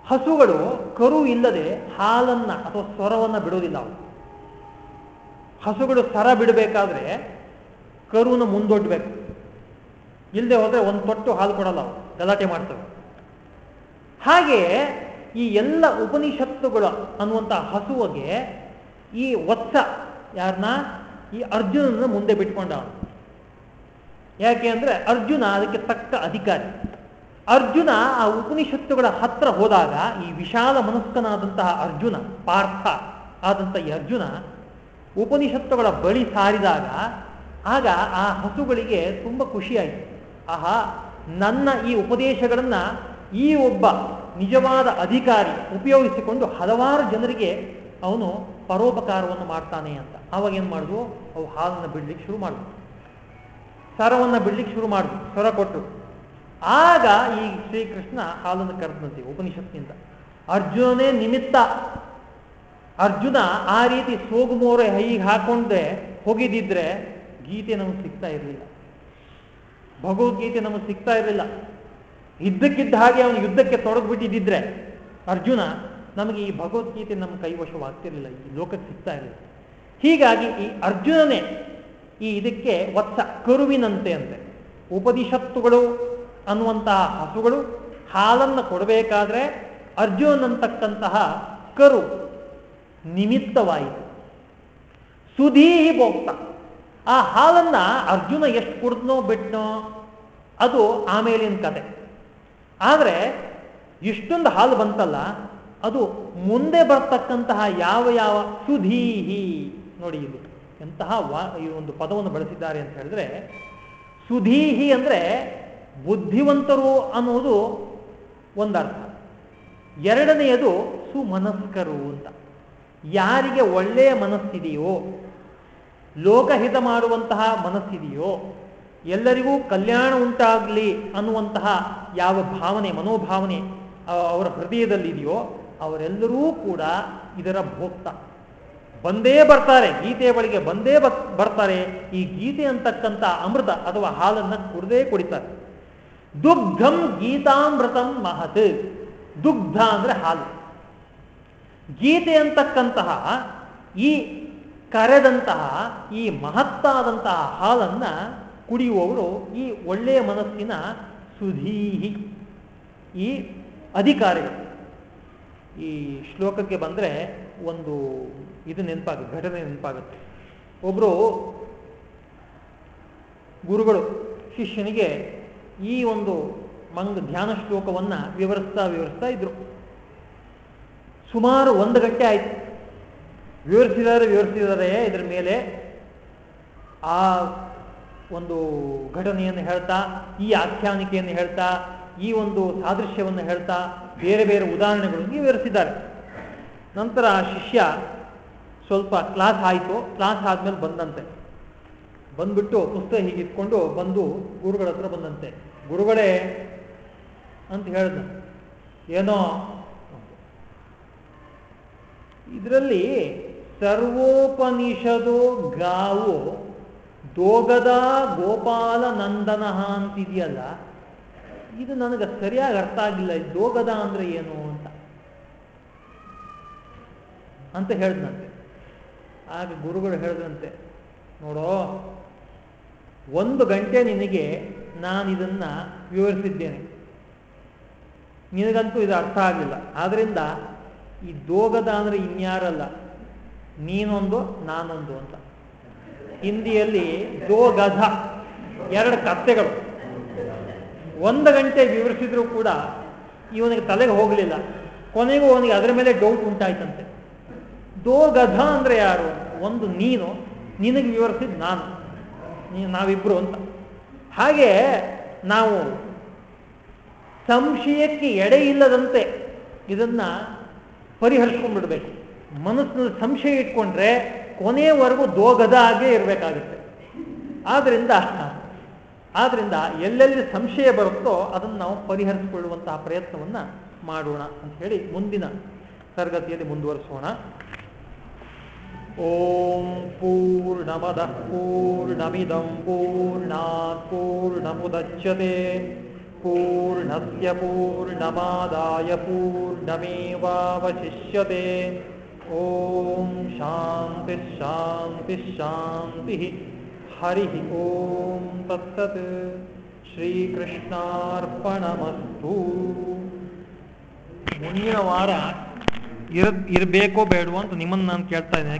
ಹಸುಗಳು ಕರು ಇಲ್ಲದೆ ಹಾಲನ್ನ ಅಥವಾ ಸ್ವರವನ್ನ ಬಿಡೋದಿಲ್ಲ ಅವು ಹಸುಗಳು ಸರ ಬಿಡಬೇಕಾದ್ರೆ ಕರುನ ಮುಂದೊಡ್ಬೇಕು. ಇಲ್ಲದೆ ಹೋದ್ರೆ ಒಂದು ತೊಟ್ಟು ಹಾಲು ಕೊಡಲ್ಲ ಅವು ಗಲಾಟೆ ಮಾಡ್ತವೆ. ಹಾಗೆ ಈ ಎಲ್ಲ ಉಪನಿಷತ್ತುಗಳು ಅನ್ನುವಂಥ ಹಸುವಿಗೆ ಈ ವತ್ಸ ಯಾರನ್ನ ಈ ಅರ್ಜುನನ ಮುಂದೆ ಬಿಟ್ಕೊಂಡ ಯಾಕೆ ಅಂದ್ರೆ ಅರ್ಜುನ ಅದಕ್ಕೆ ತಕ್ಕ ಅಧಿಕಾರಿ. ಅರ್ಜುನ ಆ ಉಪನಿಷತ್ತುಗಳ ಹತ್ರ ಹೋದಾಗ ಈ ವಿಶಾಲ ಮನಸ್ಕನಾದಂತಹ ಅರ್ಜುನ, ಪಾರ್ಥ ಆದಂಥ ಈ ಅರ್ಜುನ ಉಪನಿಷತ್ತುಗಳ ಬಳಿ ಸಾರಿದಾಗ ಆಗ ಆ ಹಸುಗಳಿಗೆ ತುಂಬ ಖುಷಿಯಾಯಿತು. ಆಹಾ, ನನ್ನ ಈ ಉಪದೇಶಗಳನ್ನ ಈ ಒಬ್ಬ ನಿಜವಾದ ಅಧಿಕಾರಿ ಉಪಯೋಗಿಸಿಕೊಂಡು ಹಲವಾರು ಜನರಿಗೆ ಅವನು ಪರೋಪಕಾರವನ್ನು ಮಾಡ್ತಾನೆ ಅಂತ. ಅವಾಗ ಏನು ಮಾಡುದು ಅವು ಹಾಲನ್ನು ಬಿಡ್ಲಿಕ್ಕೆ ಶುರು ಮಾಡುದು ಸರವನ್ನು ಬಿಡ್ಲಿಕ್ಕೆ ಶುರು ಮಾಡುದು ಸ್ವರ ಕೊಟ್ಟು ಆಗ ಈ ಶ್ರೀಕೃಷ್ಣ ಹಾಲನ್ನು ಕರೆದಂತೆ ಉಪನಿಷತ್ನಿಂದ ಅರ್ಜುನನೇ ನಿಮಿತ್ತ ಅರ್ಜುನ ಆ ರೀತಿ ಸೋಗುಮೋರೆ ಹೈಗೆ ಹಾಕೊಂಡೆ ಹೋಗಿದ್ದಿದ್ರೆ ಗೀತೆ ನಮಗೆ ಸಿಗ್ತಾ ಇರಲಿಲ್ಲ. ಭಗವದ್ಗೀತೆ ನಮಗೆ ಸಿಗ್ತಾ ಇರಲಿಲ್ಲ. ಇದ್ದಕ್ಕಿದ್ದ ಹಾಗೆ ಅವನು ಯುದ್ಧಕ್ಕೆ ತೊಡಗ್ಬಿಟ್ಟಿದ್ದಿದ್ರೆ ಅರ್ಜುನ ನಮಗೆ ಈ ಭಗವದ್ಗೀತೆ ನಮ್ಮ ಕೈವಶವಾಗ್ತಿರಲಿಲ್ಲ, ಈ ಲೋಕಕ್ಕೆ ಸಿಗ್ತಾ ಇರಲಿಲ್ಲ. ಹೀಗಾಗಿ ಈ ಅರ್ಜುನನೇ ಈ ಇದಕ್ಕೆ ವತ್ಸ ಕರುವಿನಂತೆ ಅಂತೆ. ಉಪನಿಷತ್ತುಗಳು ಅನ್ನುವಂತಹ ಹಸುಗಳು ಹಾಲನ್ನು ಕೊಡಬೇಕಾದ್ರೆ ಅರ್ಜುನಂತಕ್ಕಂತಹ ಕರು ನಿಮಿತ್ತವಾಯಿತು. ಸುಧೀ ಭೋಕ್ತ. ಆ ಹಾಲನ್ನ ಅರ್ಜುನ ಎಷ್ಟು ಕುಡಿದ್ನೋ, ಬಿಟ್ನೋ, ಅದು ಆಮೇಲಿನ ಕತೆ. ಆದರೆ ಇಷ್ಟೊಂದು ಹಾಲು ಬಂತಲ್ಲ, ಅದು ಮುಂದೆ ಬರ್ತಕ್ಕಂತಹ ಯಾವ ಯಾವ ಸುಧೀಹಿ, ನೋಡಿ ಇದು, ಎಂತಹ ವಾ, ಈ ಒಂದು ಪದವನ್ನು ಬಳಸಿದ್ದಾರೆ ಅಂತ ಹೇಳಿದ್ರೆ, ಸುಧೀಹಿ ಅಂದರೆ ಬುದ್ಧಿವಂತರು ಅನ್ನೋದು ಒಂದರ್ಥ. ಎರಡನೆಯದು ಸುಮನಸ್ಕರು ಅಂತ. ಯಾರಿಗೆ ಒಳ್ಳೆಯ ಮನಸ್ಸಿದೆಯೋ, ಲೋಕಹಿತ ಮಾಡುವಂತಹ ಮನಸ್ಸಿದೆಯೋ ಎಲ್ಲರಿಗೂ ಕಲ್ಯಾಣ ಉಂಟಾಗಲಿ ಅನ್ನುವಂತಹ ಯಾವ ಭಾವನೆ, ಮನೋಭಾವನೆ ಅವರ ಹೃದಯದಲ್ಲಿದೆಯೋ ಅವರೆಲ್ಲರೂ ಕೂಡ ಇದರ ಭೋಕ್ತ. ಬಂದೇ ಬರ್ತಾರೆ ಗೀತೆಯ ಬಳಿಗೆ ಬಂದೇ ಬರ್ತಾರೆ. ಈ ಗೀತೆ ಅಂತಕ್ಕಂಥ ಅಮೃತ ಅಥವಾ ಹಾಲನ್ನು ಕುಡದೇ ಕುಡಿತಾರೆ. ದುಗ್ಧಂ ಗೀತಾಮೃತಂ ಮಹತ್. ದುಗ್ಧ ಅಂದರೆ ಹಾಲು. ಗೀತೆ ಅಂತಕ್ಕಂತಹ ಈ ಕರೆದಂತಹ, ಈ ಮಹತ್ತಾದಂತಹ ಹಾಲನ್ನ ಕುಡಿಯುವವರು ಈ ಒಳ್ಳೆಯ ಮನಸ್ಸಿನ ಸುಧೀಹಿ, ಈ ಅಧಿಕಾರಿಗಳು ಈ ಶ್ಲೋಕಕ್ಕೆ ಬಂದರೆ ಒಂದು ಇದು ನೆನಪಾಗುತ್ತೆ, ಘಟನೆ ನೆನಪಾಗುತ್ತೆ. ಒಬ್ಬರು ಗುರುಗಳು, ಶಿಷ್ಯನಿಗೆ ಈ ಒಂದು ಮಂಗ, ಧ್ಯಾನ ಶ್ಲೋಕವನ್ನು ವಿವರಿಸ್ತಾ ವಿವರಿಸ್ತಾ ಇದ್ರು. ಸುಮಾರು ಒಂದು ಗಂಟೆ ಆಯ್ತು. ವಿವರಿಸಿದ್ದಾರೆ ವಿವರಿಸಿದ್ದಾರೆ, ಇದರ ಮೇಲೆ ಆ ಒಂದು ಘಟನೆಯನ್ನು ಹೇಳ್ತಾ, ಈ ಆಖ್ಯಾನಿಕೆಯನ್ನು ಹೇಳ್ತಾ, ಈ ಒಂದು ಸಾದೃಶ್ಯವನ್ನು ಹೇಳ್ತಾ, ಬೇರೆ ಬೇರೆ ಉದಾಹರಣೆಗಳನ್ನು ವಿವರಿಸಿದ್ದಾರೆ. ನಂತರ ಶಿಷ್ಯ ಸ್ವಲ್ಪ ಕ್ಲಾಸ್ ಆಯಿತು. ಕ್ಲಾಸ್ ಆದ್ಮೇಲೆ ಬಂದಂತೆ. ಬಂದ್ಬಿಟ್ಟು ಪುಸ್ತಕ ಹೀಗಿಟ್ಕೊಂಡು ಬಂದು ಗುರುಗಳ ಹತ್ರ ಬಂದಂತೆ. ಗುರುಗಳೇ ಅಂತ ಹೇಳ್ದ. ಏನೋ ಇದರಲ್ಲಿ ಸರ್ವೋಪನಿಷದೋ ಗಾವು ದೋಗದ ಗೋಪಾಲ ನಂದನ ಅಂತಿದೆಯಲ್ಲ ಇದು ನನಗೆ ಸರಿಯಾಗಿ ಅರ್ಥ ಆಗಿಲ್ಲ ದೋಗದ ಅಂದ್ರೆ ಏನು ಅಂತ. ಅಂತ ಹೇಳ್ದಂತೆ ಆಗ ಗುರುಗಳು ಹೇಳಿದಂತೆ ನೋಡೋ, ಒಂದು ಗಂಟೆ ನಿನಗೆ ನಾನು ಇದನ್ನ ವಿವರಿಸಿದ್ದೇನೆ. ನಿನಗಂತೂ ಇದು ಅರ್ಥ ಆಗಲಿಲ್ಲ ಆದ್ರಿಂದ ಈ ದೋಗದ ಅಂದ್ರೆ ಇನ್ಯಾರಲ್ಲ, ನೀನೊಂದು, ನಾನೊಂದು ಅಂತ. ಹಿಂದಿಯಲ್ಲಿ ದೋಗಧ ಎರಡು ಕತ್ತೆಗಳು. ಒಂದು ಗಂಟೆ ವಿವರಿಸಿದ್ರು ಕೂಡ ಇವನಿಗೆ ತಲೆಗೆ ಹೋಗಲಿಲ್ಲ. ಕೊನೆಗೂ ಅವನಿಗೆ ಅದರ ಮೇಲೆ ಡೌಟ್ ಉಂಟಾಯ್ತಂತೆ. ದೋಗಧ ಅಂದ್ರೆ ಯಾರು? ಒಂದು ನೀನು, ನಿನಗೆ ವಿವರಿಸಿದ ನಾನು. ನಾವಿಬ್ರು ಅಂತ. ಹಾಗೆ ನಾವು ಸಂಶಯಕ್ಕೆ ಎಡೆ ಇಲ್ಲದಂತೆ ಇದನ್ನ ಪರಿಹರಿಸ್ಕೊಂಡ್ಬಿಡ್ಬೇಕು. ಮನಸ್ಸಿನಲ್ಲಿ ಸಂಶಯ ಇಟ್ಕೊಂಡ್ರೆ ಕೊನೆಯವರೆಗೂ ದೋಗದ ಹಾಗೆ ಇರಬೇಕಾಗುತ್ತೆ. ಆದ್ರಿಂದ ಆದ್ರಿಂದ ಎಲ್ಲೆಲ್ಲಿ ಸಂಶಯ ಬರುತ್ತೋ ಅದನ್ನು ನಾವು ಪರಿಹರಿಸಿಕೊಳ್ಳುವಂತಹ ಪ್ರಯತ್ನವನ್ನ ಮಾಡೋಣ ಅಂತ ಹೇಳಿ ಮುಂದಿನ ತರಗತಿಯಲ್ಲಿ ಮುಂದುವರಿಸೋಣ. ಓಂ ಪೂರ್ಣಮದ ಪೂರ್ಣಮಿದಂ ಪೂರ್ಣಾತ್ ಪೂರ್ಣಮುದಚ್ಯತೆ. ಪೂರ್ಣಸ್ಯ ಪೂರ್ಣಮಾದಾಯ ಪೂರ್ಣಮೇವಾವಶಿಷ್ಯತೆ. ಓಂ ಶಾಂತಿ ಶಾಂತಿ ಶಾಂತಿ ಹರಿ ಓಂ ತತ್ಸತ್ ಶ್ರೀಕೃಷ್ಣಾರ್ಪಣಮಸ್ತು ಮುಂದಿನ ವಾರ ಇರ ಇರಬೇಕೋ ಬೇಡವೋ ಅಂತ ನಿಮ್ಮನ್ನು ನಾನು ಕೇಳ್ತಾ ಇದ್ದೇನೆ